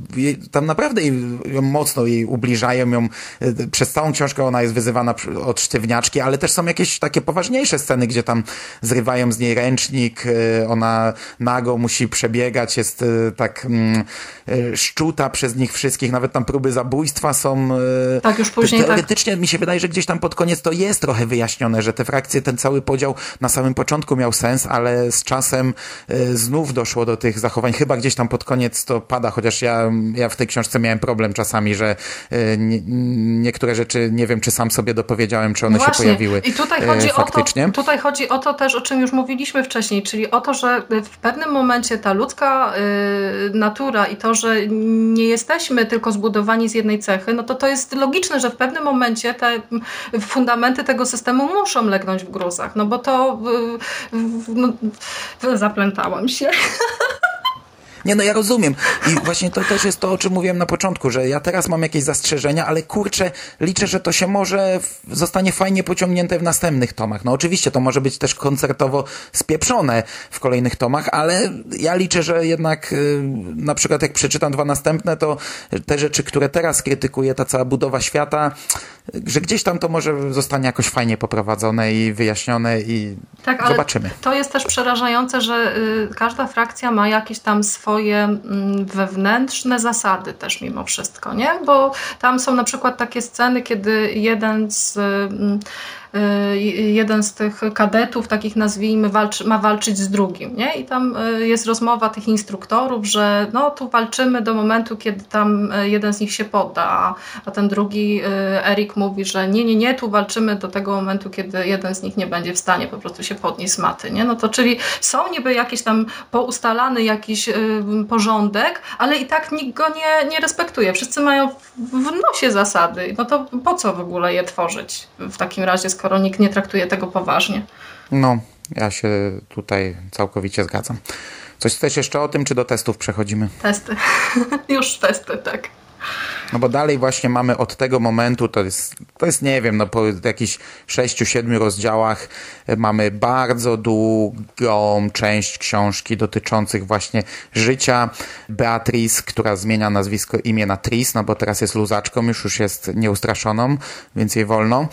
tam naprawdę ją mocno jej ubliżają, ją, y, przez całą książkę ona jest wyzywana od sztywniaczki, ale też są jakieś takie poważniejsze sceny, gdzie tam zrywają z niej ręcznik, y, ona nago musi przebiegać, jest y, tak mm, szczuta przez nich wszystkich, nawet tam próby zabójstwa są Tak, już później tak. teoretycznie mi się wydaje, że gdzieś tam pod koniec to jest trochę wyjaśnione, że te frakcje, ten cały podział na samym początku miał sens, ale z czasem znów doszło do tych zachowań. Chyba gdzieś tam pod koniec to pada, chociaż ja, ja ja w tej książce miałem problem czasami, że nie, niektóre rzeczy nie wiem, czy sam sobie dopowiedziałem, czy one Właśnie. się pojawiły I tutaj y, chodzi, faktycznie. o to, tutaj chodzi o to też, o czym już mówiliśmy wcześniej, czyli o to, że w pewnym momencie ta ludzka y, natura i to, że nie jesteśmy tylko zbudowani z jednej cechy, no to to jest logiczne, że w pewnym momencie te fundamenty tego systemu muszą legnąć w gruzach, no bo to no, zaplętałam się. Nie, no ja rozumiem. I właśnie to też jest to, o czym mówiłem na początku, że ja teraz mam jakieś zastrzeżenia, ale kurczę, liczę, że to się może zostanie fajnie pociągnięte w następnych tomach. No oczywiście to może być też koncertowo spieprzone w kolejnych tomach, ale ja liczę, że jednak y, na przykład jak przeczytam dwa następne, to te rzeczy, które teraz krytykuję, ta cała budowa świata, że gdzieś tam to może zostanie jakoś fajnie poprowadzone i wyjaśnione i tak, zobaczymy. To jest też przerażające, że y, każda frakcja ma jakieś tam swoje swoje mm, wewnętrzne zasady też mimo wszystko, nie? Bo tam są na przykład takie sceny, kiedy jeden z mm, jeden z tych kadetów, takich nazwijmy, walczy, ma walczyć z drugim. Nie? I tam y, jest rozmowa tych instruktorów, że no tu walczymy do momentu, kiedy tam y, jeden z nich się podda, a, ten drugi, Erik, mówi, że nie, nie, nie, tu walczymy do tego momentu, kiedy jeden z nich nie będzie w stanie po prostu się podnieść z maty. Nie? No to czyli są niby jakiś tam poustalany jakiś porządek, ale i tak nikt go nie, nie respektuje. Wszyscy mają w nosie zasady. No to po co w ogóle je tworzyć w takim razie, skoro nikt nie traktuje tego poważnie. No, ja się tutaj całkowicie zgadzam. Coś chcesz jeszcze o tym, czy do testów przechodzimy? Testy. Już testy, tak. No bo dalej właśnie mamy od tego momentu, to jest, to jest nie wiem, no po jakichś sześciu, siedmiu rozdziałach e, mamy bardzo długą część książki dotyczących właśnie życia Beatrice, która zmienia nazwisko, imię na Tris, no bo teraz jest luzaczką, już już jest nieustraszoną, więc jej wolno,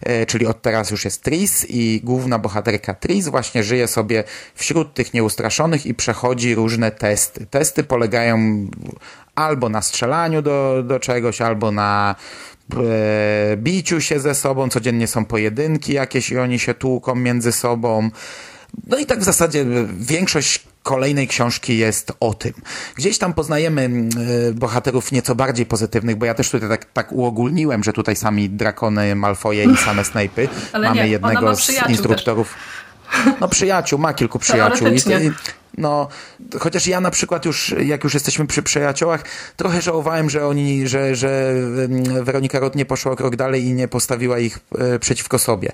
e, czyli od teraz już jest Tris i główna bohaterka Tris właśnie żyje sobie wśród tych nieustraszonych i przechodzi różne testy. Testy polegają albo na strzelaniu do, do czegoś, albo na e, biciu się ze sobą. Codziennie są pojedynki jakieś i oni się tłuką między sobą. No i tak w zasadzie większość kolejnej książki jest o tym. Gdzieś tam poznajemy e, bohaterów nieco bardziej pozytywnych, bo ja też tutaj tak, tak uogólniłem, że tutaj sami drakony, Malfoje i same Snape'y. Mamy nie, jednego z instruktorów. Też. No przyjaciół, ma kilku przyjaciół. I, no, chociaż ja na przykład już, jak już jesteśmy przy przyjaciołach, trochę żałowałem, że oni, że, że Weronika Rot nie poszła krok dalej i nie postawiła ich e, przeciwko sobie e,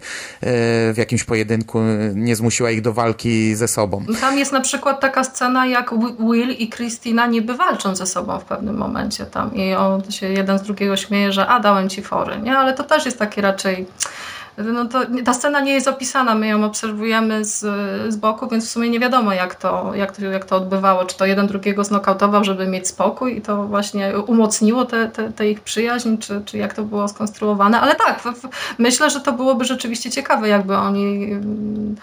w jakimś pojedynku, nie zmusiła ich do walki ze sobą. Tam jest na przykład taka scena, jak Will i Christina niby walczą ze sobą w pewnym momencie tam i on się jeden z drugiego śmieje, że a, dałem ci fory, nie? Ale to też jest takie raczej no to, ta scena nie jest opisana, my ją obserwujemy z, z boku, więc w sumie nie wiadomo jak to, jak, to, jak to odbywało, czy to jeden drugiego znokautował, żeby mieć spokój i to właśnie umocniło tę te, te, te, ich przyjaźń, czy, czy jak to było skonstruowane, ale tak, w, myślę, że to byłoby rzeczywiście ciekawe, jakby oni mm,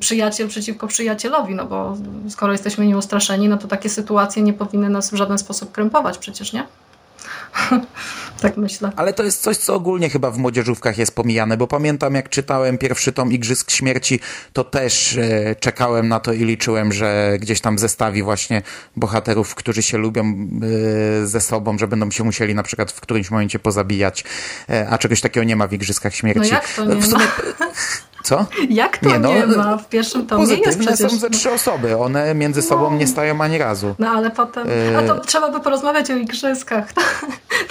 przyjaciel przeciwko przyjacielowi, no bo skoro jesteśmy nieustraszeni, no to takie sytuacje nie powinny nas w żaden sposób krępować przecież, nie? tak myślę. Ale to jest coś, co ogólnie chyba w młodzieżówkach jest pomijane, bo pamiętam jak czytałem pierwszy tom Igrzysk Śmierci, to też e, czekałem na to i liczyłem, że gdzieś tam zestawi właśnie bohaterów, którzy się lubią e, ze sobą, że będą się musieli na przykład w którymś momencie pozabijać, e, a czegoś takiego nie ma w Igrzyskach Śmierci. No jak to nie w sumie, ma? Co? Jak to nie, no, nie ma? W pierwszym tomie jest przecież... są ze trzy osoby. One między no. sobą nie stają ani razu. No ale potem... A to trzeba by porozmawiać o igrzyskach.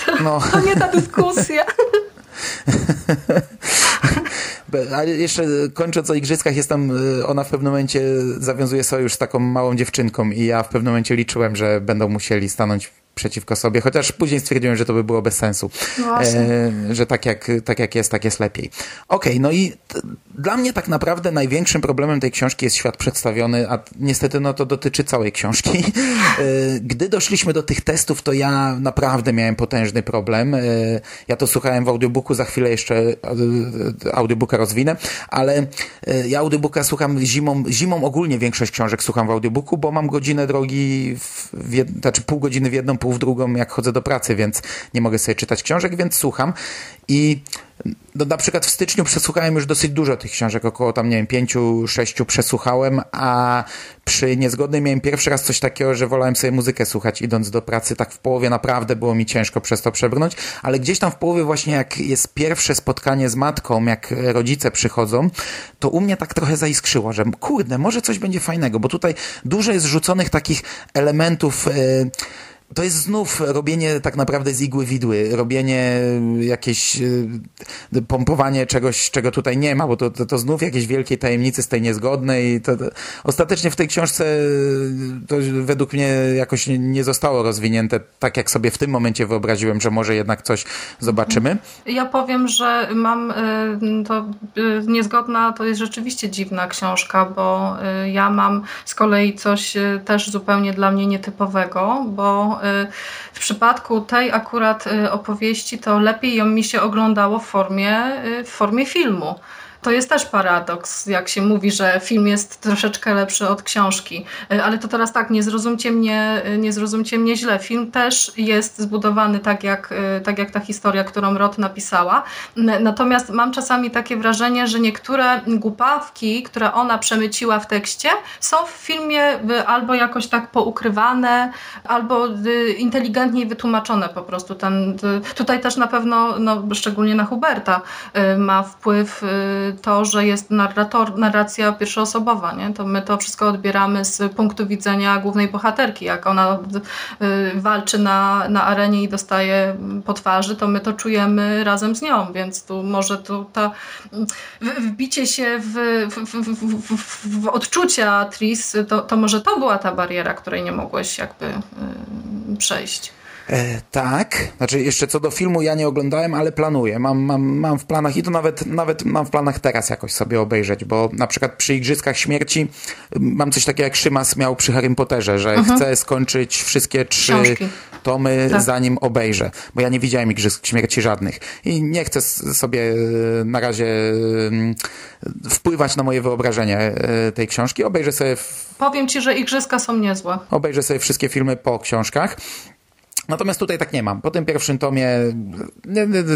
To, to, no. to nie ta dyskusja. Ale jeszcze kończąc o igrzyskach, jest tam, y, ona w pewnym momencie zawiązuje sojusz z taką małą dziewczynką i ja w pewnym momencie liczyłem, że będą musieli stanąć przeciwko sobie, chociaż później stwierdziłem, że to by było bez sensu. No e, że tak jak, tak jak jest, tak jest lepiej. Okej, okay, no i dla mnie tak naprawdę największym problemem tej książki jest świat przedstawiony, a niestety no to dotyczy całej książki. E, gdy doszliśmy do tych testów, to ja naprawdę miałem potężny problem. E, ja to słuchałem w audiobooku, za chwilę jeszcze e, audiobooka rozwinę, ale ja audiobooka słucham zimą, zimą ogólnie większość książek słucham w audiobooku, bo mam godzinę drogi, w, w, znaczy pół godziny w jedną, pół w drugą, jak chodzę do pracy, więc nie mogę sobie czytać książek, więc słucham. I no, na przykład w styczniu przesłuchałem już dosyć dużo tych książek, około tam, nie wiem, pięciu, sześciu przesłuchałem, a przy Niezgodnej miałem pierwszy raz coś takiego, że wolałem sobie muzykę słuchać idąc do pracy, tak w połowie naprawdę było mi ciężko przez to przebrnąć, ale gdzieś tam w połowie właśnie jak jest pierwsze spotkanie z matką, jak rodzice przychodzą, to u mnie tak trochę zaiskrzyło, że kurde, może coś będzie fajnego, bo tutaj dużo jest rzuconych takich elementów... Yy, to jest znów robienie tak naprawdę z igły widły, robienie jakieś y, pompowanie czegoś, czego tutaj nie ma, bo to, to, to znów jakieś wielkiej tajemnicy z tej niezgodnej. To, to, ostatecznie w tej książce y, to według mnie jakoś nie zostało rozwinięte tak, jak sobie w tym momencie wyobraziłem, że może jednak coś zobaczymy. Ja powiem, że mam y, to niezgodna, to jest rzeczywiście dziwna książka, bo ja mam z kolei coś też zupełnie dla mnie nietypowego, bo w przypadku tej akurat y, opowieści to lepiej ją mi się oglądało w formie, y, w formie filmu. To jest też paradoks, jak się mówi, że film jest troszeczkę lepszy od książki. E, ale to teraz tak, nie zrozumcie mnie, e, nie zrozumcie mnie źle. Film też jest zbudowany tak jak, e, tak jak ta historia, którą Rot napisała. Natomiast mam czasami takie wrażenie, że niektóre głupawki, które ona przemyciła w tekście, są w filmie albo jakoś tak poukrywane, albo inteligentniej wytłumaczone po prostu. Ten, tutaj też na pewno, no, szczególnie na Huberta, ma wpływ to, że jest narrator, narracja pierwszoosobowa, nie? to my to wszystko odbieramy z punktu widzenia głównej bohaterki. Jak ona y, walczy na, na arenie i dostaje po twarzy, to my to czujemy razem z nią, więc tu może tu ta wbicie się w, w, w, w odczucia Tris, to, to może to była ta bariera, której nie mogłeś jakby y, przejść. E, tak, znaczy jeszcze co do filmu ja nie oglądałem, ale planuję. Mam, mam, mam w planach i to nawet, nawet mam w planach teraz jakoś sobie obejrzeć, bo na przykład przy Igrzyskach Śmierci mam coś takiego jak Szymas miał przy Harry Potterze, że mhm. chcę skończyć wszystkie trzy Książki. tomy tak. zanim obejrzę, bo ja nie widziałem Igrzysk Śmierci żadnych i nie chcę sobie e, na razie wpływać na moje wyobrażenie e, tej książki. Obejrzę sobie... W... Powiem ci, że Igrzyska są niezłe. Obejrzę sobie wszystkie filmy po książkach Natomiast tutaj tak nie mam. Po tym pierwszym tomie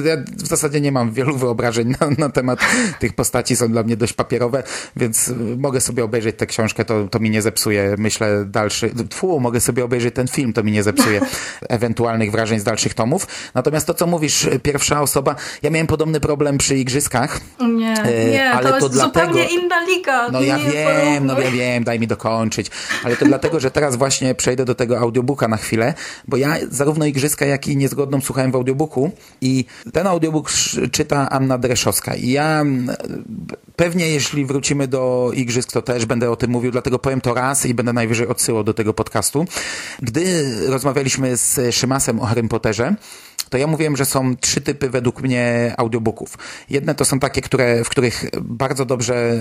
ja w zasadzie nie mam wielu wyobrażeń na, na, temat tych postaci, są dla mnie dość papierowe, więc mogę sobie obejrzeć tę książkę, to, to mi nie zepsuje, myślę, dalszy... Tfu, mogę sobie obejrzeć ten film, to mi nie zepsuje ewentualnych wrażeń z dalszych tomów. Natomiast to, co mówisz, pierwsza osoba, ja miałem podobny problem przy Igrzyskach. Nie, e, nie, ale to, to jest dlatego, zupełnie inna liga. No ja wiem, no ja wiem, daj mi dokończyć. Ale to dlatego, że teraz właśnie przejdę do tego audiobooka na chwilę, bo ja zarówno Igrzyska, jak i Niezgodną słuchałem w audiobooku i ten audiobook czyta Anna Dreszowska i ja pewnie jeśli wrócimy do Igrzysk, to też będę o tym mówił, dlatego powiem to raz i będę najwyżej odsyłał do tego podcastu. Gdy rozmawialiśmy z Szymasem o Harry Potterze, to ja mówiłem, że są trzy typy według mnie audiobooków. Jedne to są takie, które, w których bardzo dobrze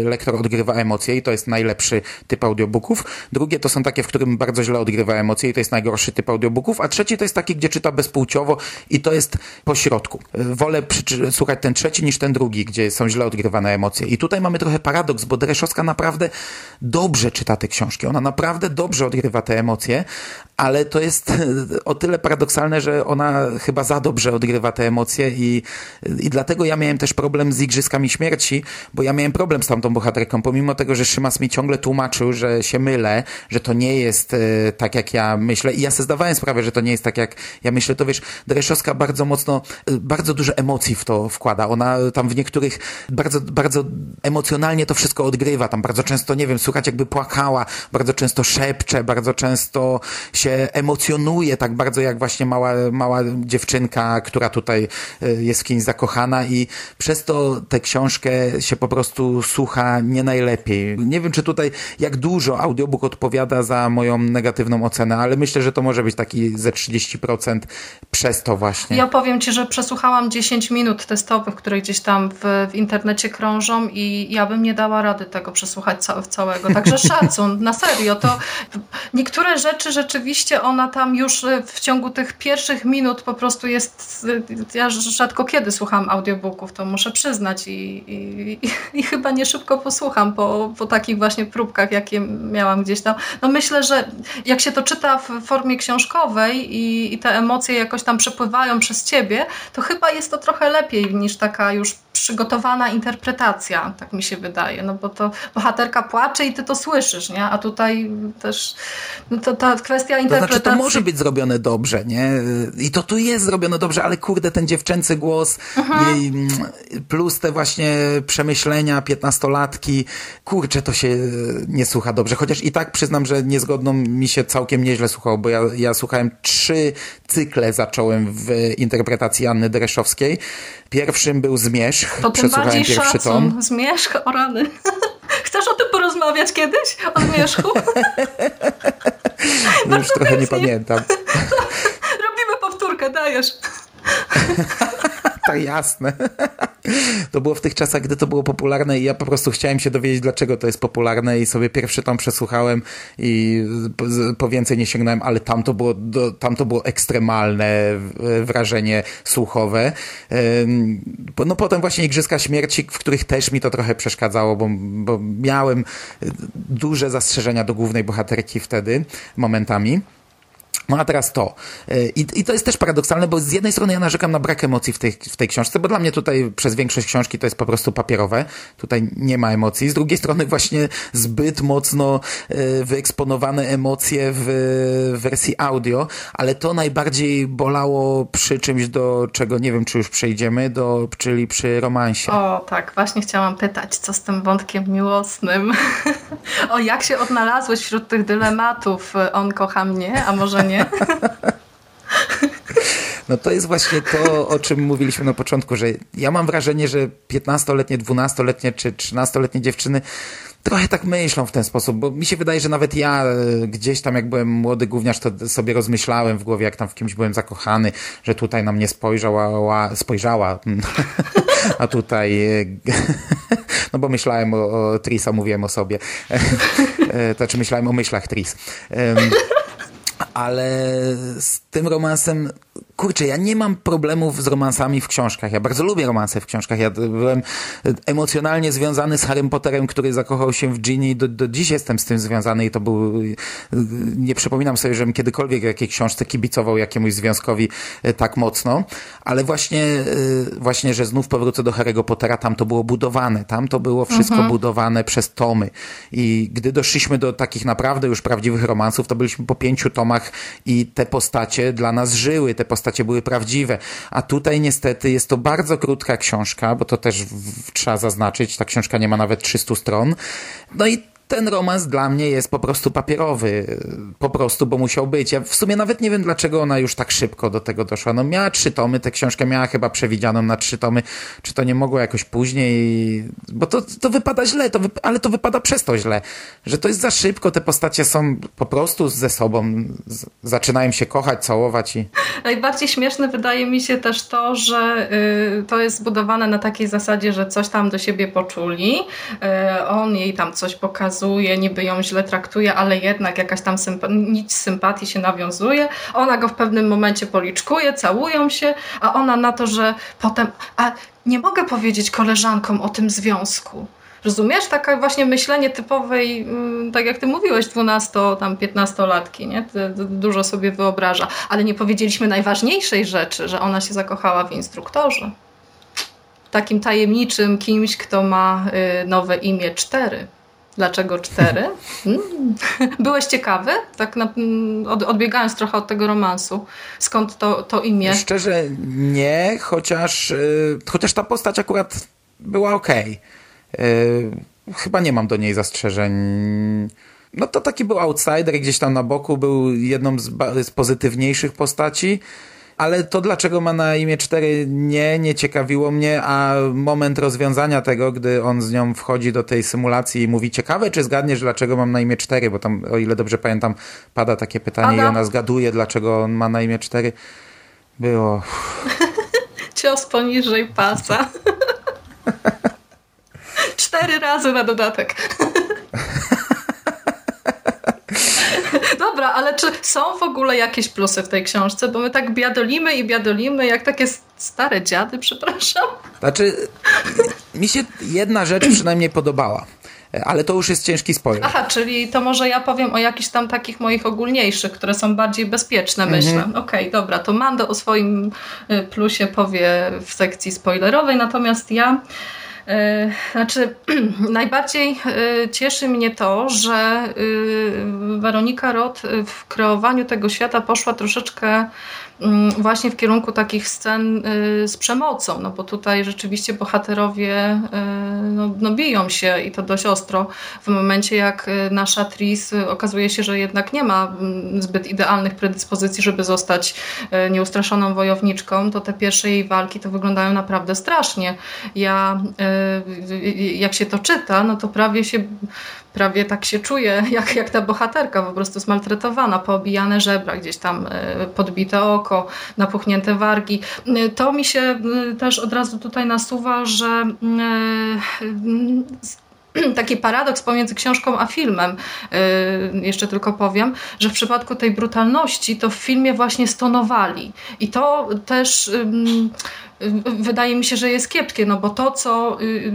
y, lektor odgrywa emocje i to jest najlepszy typ audiobooków. Drugie to są takie, w którym bardzo źle odgrywa emocje i to jest najgorszy typ audiobooków. A trzeci to jest taki, gdzie czyta bezpłciowo i to jest po środku. Y, wolę słuchać ten trzeci niż ten drugi, gdzie są źle odgrywane emocje. I tutaj mamy trochę paradoks, bo Dereszowska naprawdę dobrze czyta te książki. Ona naprawdę dobrze odgrywa te emocje, ale to jest o tyle paradoksalne, że ona chyba za dobrze odgrywa te emocje i, i dlatego ja miałem też problem z Igrzyskami Śmierci, bo ja miałem problem z tamtą bohaterką, pomimo tego, że Szymas mi ciągle tłumaczył, że się mylę, że to nie jest e, tak, jak ja myślę. I ja sobie zdawałem sprawę, że to nie jest tak, jak ja myślę, to wiesz, Dreszowska bardzo mocno, e, bardzo dużo emocji w to wkłada. Ona tam w niektórych bardzo, bardzo emocjonalnie to wszystko odgrywa, tam bardzo często, nie wiem, słuchać jakby płakała, bardzo często szepcze, bardzo często się emocjonuje, tak bardzo jak właśnie mała, mała dziewczynka, która tutaj e, jest w kimś zakochana i przez to tę książkę się po prostu słucha nie najlepiej. Nie wiem, czy tutaj jak dużo audiobook odpowiada za moją negatywną ocenę, ale myślę, że to może być taki ze 30% przez to właśnie. Ja powiem Ci, że przesłuchałam 10 minut testowych, które gdzieś tam w, w internecie krążą i ja bym nie dała rady tego przesłuchać całego. Także szacun, na serio. To niektóre rzeczy rzeczywiście rzeczywiście ona tam już w ciągu tych pierwszych minut po prostu jest. Ja rzadko kiedy słucham audiobooków, to muszę przyznać, i, i, i chyba nie szybko posłucham po, po takich właśnie próbkach, jakie miałam gdzieś tam. No myślę, że jak się to czyta w formie książkowej i, i te emocje jakoś tam przepływają przez ciebie, to chyba jest to trochę lepiej niż taka już przygotowana interpretacja, tak mi się wydaje, no bo to bohaterka płacze i ty to słyszysz, nie? A tutaj też no to ta kwestia interpretacji... To znaczy, to może być zrobione dobrze, nie? I to tu jest zrobione dobrze, ale kurde, ten dziewczęcy głos jej, mm, plus te właśnie przemyślenia piętnastolatki, kurczę, to się nie słucha dobrze, chociaż i tak przyznam, że niezgodną mi się całkiem nieźle słuchało, bo ja, ja słuchałem trzy cykle zacząłem w interpretacji Anny Dreszowskiej. Pierwszym był Zmierzch. To bardziej pierwszy szacun. tom. Zmierzch, o rany. Chcesz o tym porozmawiać kiedyś? O Zmierzchu? no już trochę nie pamiętam. Robimy powtórkę, dajesz. tak jasne. To było w tych czasach, gdy to było popularne i ja po prostu chciałem się dowiedzieć, dlaczego to jest popularne i sobie pierwszy tom przesłuchałem i po więcej nie sięgnąłem, ale tam to było, tam to było ekstremalne wrażenie słuchowe. No potem właśnie Igrzyska Śmierci, w których też mi to trochę przeszkadzało, bo, bo miałem duże zastrzeżenia do głównej bohaterki wtedy momentami. No a teraz to. I, I, to jest też paradoksalne, bo z jednej strony ja narzekam na brak emocji w tej, w tej książce, bo dla mnie tutaj przez większość książki to jest po prostu papierowe. Tutaj nie ma emocji. Z drugiej strony właśnie zbyt mocno e, wyeksponowane emocje w wersji audio, ale to najbardziej bolało przy czymś, do czego nie wiem, czy już przejdziemy, do, czyli przy romansie. O tak, właśnie chciałam pytać, co z tym wątkiem miłosnym? o, jak się odnalazłeś wśród tych dylematów? On kocha mnie, a może nie? No to jest właśnie to, o czym mówiliśmy na początku, że ja mam wrażenie, że 15-letnie, 12-letnie czy 13-letnie dziewczyny trochę tak myślą w ten sposób, bo mi się wydaje, że nawet ja e, gdzieś tam, jak byłem młody gówniarz, to sobie rozmyślałem w głowie, jak tam w kimś byłem zakochany, że tutaj na mnie spojrzała, spojrzała, a tutaj, e, no bo myślałem o, o Trisa, mówiłem o sobie, e, to znaczy myślałem o myślach Tris. Ale z tym romansem kurczę, ja nie mam problemów z romansami w książkach. Ja bardzo lubię romanse w książkach. Ja byłem emocjonalnie związany z Harrym Potterem, który zakochał się w Ginny. Do, do dziś jestem z tym związany i to był... Nie przypominam sobie, żebym kiedykolwiek w jakiej książce kibicował jakiemuś związkowi e, tak mocno, ale właśnie, e, właśnie że znów powrócę do Harry'ego Pottera, tam to było budowane. Tam to było wszystko mhm. budowane przez tomy. I gdy doszliśmy do takich naprawdę już prawdziwych romansów, to byliśmy po pięciu tomach i te postacie dla nas żyły. Te postacie postacie były prawdziwe. A tutaj niestety jest to bardzo krótka książka, bo to też w, trzeba zaznaczyć, ta książka nie ma nawet 300 stron. No i ten romans dla mnie jest po prostu papierowy. Po prostu, bo musiał być. Ja w sumie nawet nie wiem, dlaczego ona już tak szybko do tego doszła. No miała trzy tomy, tę książkę miała chyba przewidzianą na trzy tomy. Czy to nie mogło jakoś później? Bo to, to wypada źle, to wy... ale to wypada przez to źle. Że to jest za szybko, te postacie są po prostu ze sobą. Z... Zaczynają się kochać, całować i... Najbardziej śmieszne wydaje mi się też to, że y, to jest zbudowane na takiej zasadzie, że coś tam do siebie poczuli. Y, on jej tam coś pokazuje pokazuje, niby ją źle traktuje, ale jednak jakaś tam symp nic sympatii się nawiązuje. Ona go w pewnym momencie policzkuje, całują się, a ona na to, że potem, a nie mogę powiedzieć koleżankom o tym związku. Rozumiesz? Takie właśnie myślenie typowej, mm, tak jak ty mówiłeś, 12, tam 15-latki, nie? Dużo sobie wyobraża. Ale nie powiedzieliśmy najważniejszej rzeczy, że ona się zakochała w instruktorze. Takim tajemniczym kimś, kto ma y, nowe imię 4. Dlaczego cztery? Hmm. Byłeś ciekawy? Tak na, odbiegając trochę od tego romansu. Skąd to, to imię? Szczerze nie, chociaż, yy, chociaż ta postać akurat była. Yy, chyba nie mam do niej zastrzeżeń. No to taki był outsider, gdzieś tam na boku był jedną z, z pozytywniejszych postaci ale to dlaczego ma na imię 4 nie, nie ciekawiło mnie, a moment rozwiązania tego, gdy on z nią wchodzi do tej symulacji i mówi ciekawe, czy zgadniesz, dlaczego mam na imię 4, bo tam, o ile dobrze pamiętam, pada takie pytanie Adam? i ona zgaduje, dlaczego on ma na imię 4. Było... Cios poniżej pasa. Cztery razy na dodatek. Dobra, ale czy są w ogóle jakieś plusy w tej książce? Bo my tak biadolimy i biadolimy, jak takie stare dziady, przepraszam. Znaczy, mi się jedna rzecz przynajmniej podobała. Ale to już jest ciężki spoiler. Aha, czyli to może ja powiem o jakichś tam takich moich ogólniejszych, które są bardziej bezpieczne, myślę. Mhm. Okej, okay, dobra, to Mando o swoim y, plusie powie w sekcji spoilerowej, natomiast ja znaczy, najbardziej e, cieszy mnie to, że e, Weronika Roth w kreowaniu tego świata poszła troszeczkę właśnie w kierunku takich scen y, z przemocą, no bo tutaj rzeczywiście bohaterowie y, no, no biją się i to dość ostro w momencie jak y, nasza Tris okazuje się, że jednak nie ma mm, zbyt idealnych predyspozycji, żeby zostać nieustraszoną wojowniczką, to te pierwsze jej walki to wyglądają naprawdę strasznie. Ja jak się to czyta, no to prawie się prawie tak się czuje, jak, jak ta bohaterka, po prostu zmaltretowana, poobijane żebra, gdzieś tam e, podbite oko, napuchnięte wargi. E, to mi się e, też od razu tutaj nasuwa, że taki paradoks pomiędzy książką a filmem, jeszcze tylko powiem, że w przypadku tej brutalności to w filmie właśnie stonowali. I to też wydaje mi się, że jest kiepskie, no bo to, co y,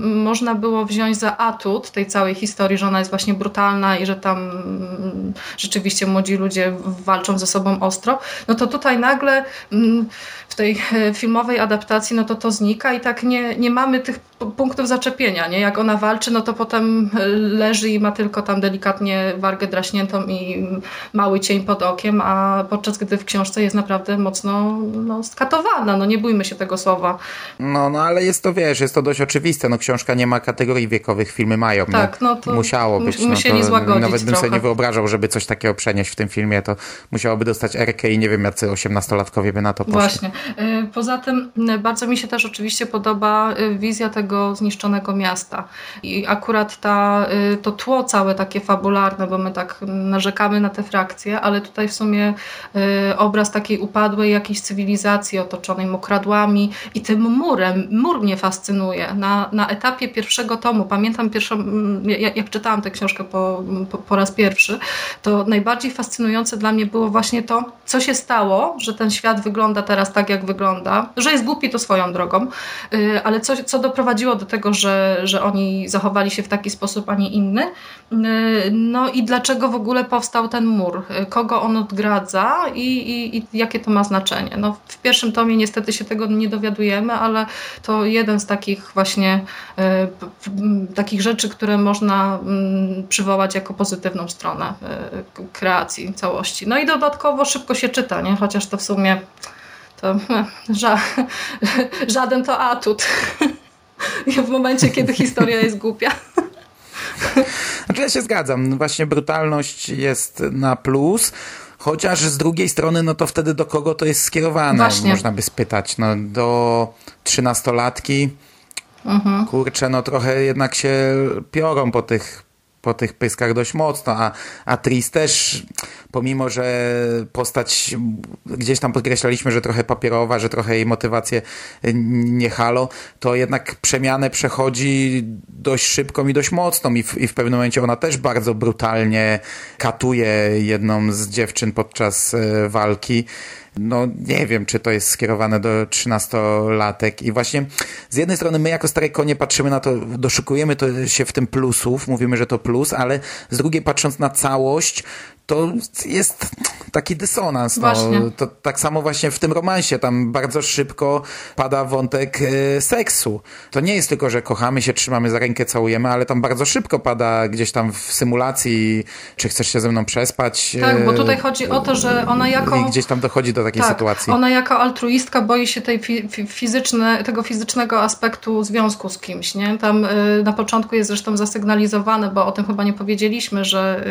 można było wziąć za atut tej całej historii, że ona jest właśnie brutalna i że tam mm, rzeczywiście młodzi ludzie walczą ze sobą ostro, no to tutaj nagle mm, w tej e, filmowej adaptacji, no to to znika i tak nie, nie mamy tych punktów zaczepienia, nie? Jak ona walczy, no to potem e, leży i ma tylko tam delikatnie wargę draśniętą i mały cień pod okiem, a podczas gdy w książce jest naprawdę mocno no, skatowana, no nie bójmy się tego słowa. No, no ale jest to, wiesz, jest to dość oczywiste, no książka nie ma kategorii wiekowych, filmy mają, Tak, no, no to musiało być. No, musieli to, złagodzić Nawet bym trochę. sobie nie wyobrażał, żeby coś takiego przenieść w tym filmie, to musiałoby dostać Erkę i nie wiem, jacy osiemnastolatkowie by na to poszli. Właśnie. E, poza tym bardzo mi się też oczywiście podoba e, wizja tego zniszczonego miasta. I akurat ta, e, to tło całe takie fabularne, bo my tak narzekamy na te frakcje, ale tutaj w sumie obraz takiej upadłej jakiejś cywilizacji otoczonej i tym murem. Mur mnie fascynuje. Na, na etapie pierwszego tomu, pamiętam pierwszą, jak, jak czytałam tę książkę po, po, po raz pierwszy, to najbardziej fascynujące dla mnie było właśnie to, co się stało, że ten świat wygląda teraz tak, jak wygląda. Że jest głupi to swoją drogą, y, ale co, co doprowadziło do tego, że, że oni zachowali się w taki sposób, a nie inny. Y, no i dlaczego w ogóle powstał ten mur? Y, kogo on odgradza i, i, i jakie to ma znaczenie? No, w pierwszym tomie niestety się tego nie dowiadujemy, ale to jeden z takich właśnie takich rzeczy, które można przywołać jako pozytywną stronę kreacji całości. No i dodatkowo szybko się czyta, nie? chociaż to w sumie to ża żaden to atut. w momencie, kiedy historia jest głupia. Znaczy ja się zgadzam. Właśnie brutalność jest na plus. Chociaż z drugiej strony, no to wtedy do kogo to jest skierowane? Właśnie. Można by spytać. No, do trzynastolatki. Mhm. Kurczę, no trochę jednak się piorą po tych po tych pyskach dość mocno, a, a Tris też, pomimo, że postać gdzieś tam podkreślaliśmy, że trochę papierowa, że trochę jej motywacje nie halo, to jednak przemianę przechodzi dość szybko i dość mocno i w, i w pewnym momencie ona też bardzo brutalnie katuje jedną z dziewczyn podczas e, walki no nie wiem, czy to jest skierowane do trzynastolatek. I właśnie z jednej strony my jako stare konie patrzymy na to, doszukujemy to się w tym plusów, mówimy, że to plus, ale z drugiej patrząc na całość, to jest taki dysonans. No. To tak samo właśnie w tym romansie, tam bardzo szybko pada wątek e, seksu. To nie jest tylko, że kochamy się, trzymamy za rękę, całujemy, ale tam bardzo szybko pada gdzieś tam w symulacji, czy chcesz się ze mną przespać. Tak, bo tutaj chodzi o to, że ona jako... I gdzieś tam dochodzi do takiej tak, sytuacji. ona jako altruistka boi się tej fizyczne, tego fizycznego aspektu związku z kimś, nie? Tam y, na początku jest zresztą zasygnalizowane, bo o tym chyba nie powiedzieliśmy, że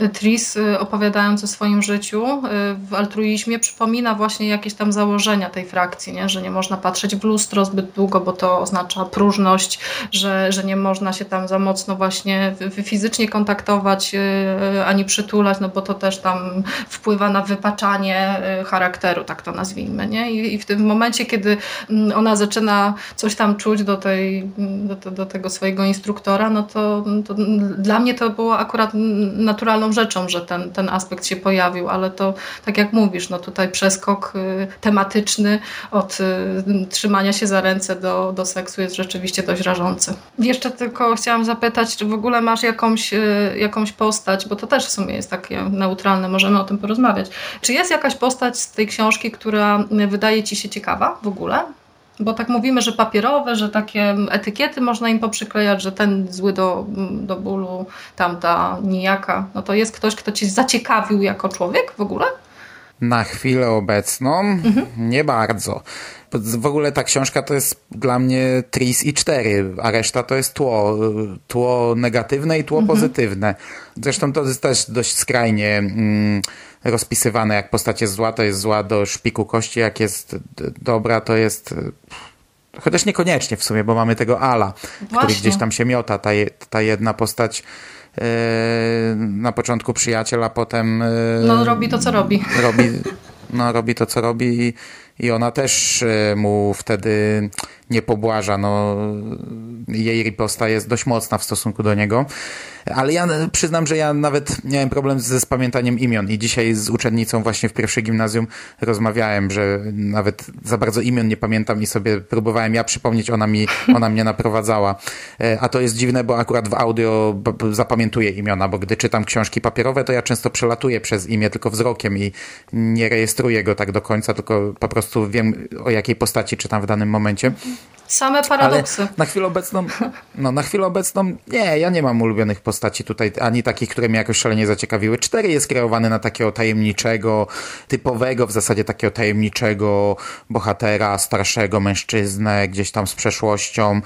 y, Tris y, opowiadając o swoim życiu y, w altruizmie przypomina właśnie jakieś tam założenia tej frakcji, nie? że nie można patrzeć w lustro zbyt długo, bo to oznacza próżność, że, że nie można się tam za mocno właśnie fizycznie kontaktować y, ani przytulać, no bo to też tam wpływa na wypaczanie charakteru, tak to nazwijmy. Nie? I, i w tym momencie, kiedy mm, ona zaczyna coś tam czuć do, tej, do, do tego swojego instruktora, no to, to dla mnie to było akurat naturalną rzeczą, że ten, ten aspekt się pojawił, ale to tak jak mówisz, no tutaj przeskok y, tematyczny od y, trzymania się za ręce do, do seksu jest rzeczywiście dość rażący. Jeszcze tylko chciałam zapytać, czy w ogóle masz jakąś, y, jakąś postać, bo to też w sumie jest takie neutralne, możemy o tym porozmawiać. Czy jest jakaś postać z tej książki, która wydaje ci się ciekawa w ogóle? Bo tak mówimy, że papierowe, że takie etykiety można im poprzyklejać, że ten zły do, do bólu, tamta nijaka. No to jest ktoś, kto cię zaciekawił jako człowiek w ogóle? Na chwilę obecną mhm. nie bardzo. W ogóle ta książka to jest dla mnie tris i cztery, a reszta to jest tło. Tło negatywne i tło mhm. pozytywne. Zresztą to jest też dość skrajnie mm, rozpisywane. Jak postać jest zła, to jest zła do szpiku kości. Jak jest dobra, to jest... Chociaż niekoniecznie w sumie, bo mamy tego Ala, Właśnie. który gdzieś tam się miota. Ta, ta jedna postać yy, na początku przyjaciel, a potem... Yy, no robi to, co robi. Robi, no, robi to, co robi i, i ona też yy, mu wtedy nie pobłaża. No, jej riposta jest dość mocna w stosunku do niego. Ale ja przyznam, że ja nawet miałem problem ze spamiętaniem imion i dzisiaj z uczennicą właśnie w pierwszej gimnazjum rozmawiałem, że nawet za bardzo imion nie pamiętam i sobie próbowałem ja przypomnieć, ona mi, ona mnie naprowadzała. E, a to jest dziwne, bo akurat w audio zapamiętuję imiona, bo gdy czytam książki papierowe, to ja często przelatuję przez imię tylko wzrokiem i nie rejestruję go tak do końca, tylko po prostu wiem o jakiej postaci czytam w danym momencie. Same paradoksy. Ale na chwilę obecną, no na chwilę obecną, nie, ja nie mam ulubionych postaci tutaj, ani takich, które mnie jakoś szalenie zaciekawiły. Cztery jest kreowany na takiego tajemniczego, typowego w zasadzie takiego tajemniczego bohatera, starszego mężczyznę, gdzieś tam z przeszłością.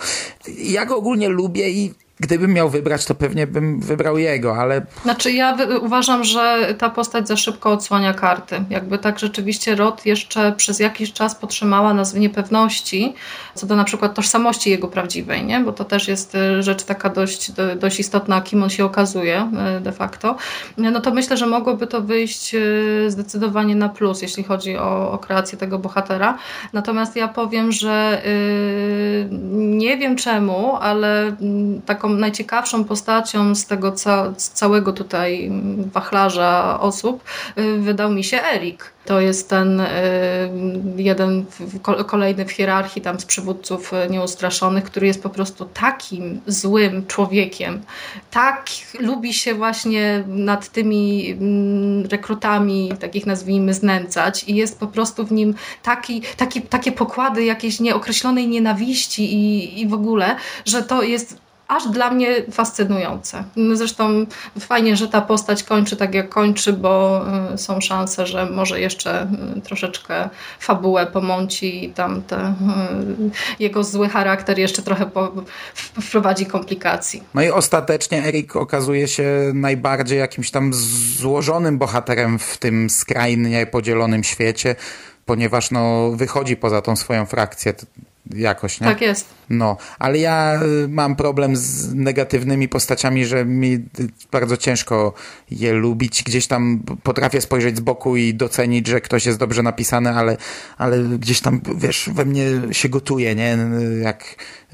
Ja go ogólnie lubię i gdybym miał wybrać, to pewnie bym wybrał jego, ale... Znaczy ja uważam, że ta postać za szybko odsłania karty. Jakby tak rzeczywiście Rod jeszcze przez jakiś czas potrzymała nas w niepewności co do na przykład tożsamości jego prawdziwej, nie? bo to też jest y, rzecz taka dość, dość istotna, kim on się okazuje y, de facto. No to myślę, że mogłoby to wyjść y, zdecydowanie na plus, jeśli chodzi o, o kreację tego bohatera. Natomiast ja powiem, że yy, nie wiem czemu, ale mm, taką najciekawszą postacią z tego ca z całego tutaj wachlarza osób y, wydał mi się Erik. To jest ten y, jeden kolejny w hierarchii tam z przywódców y, nieustraszonych, który jest po prostu takim złym człowiekiem. Tak lubi się właśnie nad tymi mm, rekrutami, takich nazwijmy, znęcać i jest po prostu w nim taki, taki, takie pokłady jakiejś nieokreślonej nienawiści i, i w ogóle, że to jest aż dla mnie fascynujące. Zresztą fajnie, że ta postać kończy tak jak kończy, bo y, są szanse, że może jeszcze y, troszeczkę fabułę pomąci i tam te, y, jego zły charakter jeszcze trochę po, wprowadzi komplikacji. No i ostatecznie Erik okazuje się najbardziej jakimś tam złożonym bohaterem w tym skrajnie podzielonym świecie, ponieważ no, wychodzi poza tą swoją frakcję jakoś, nie? Tak jest. No, ale ja y, mam problem z negatywnymi postaciami, że mi bardzo ciężko je lubić. Gdzieś tam potrafię spojrzeć z boku i docenić, że ktoś jest dobrze napisany, ale, ale gdzieś tam, wiesz, we mnie się gotuje, nie? Jak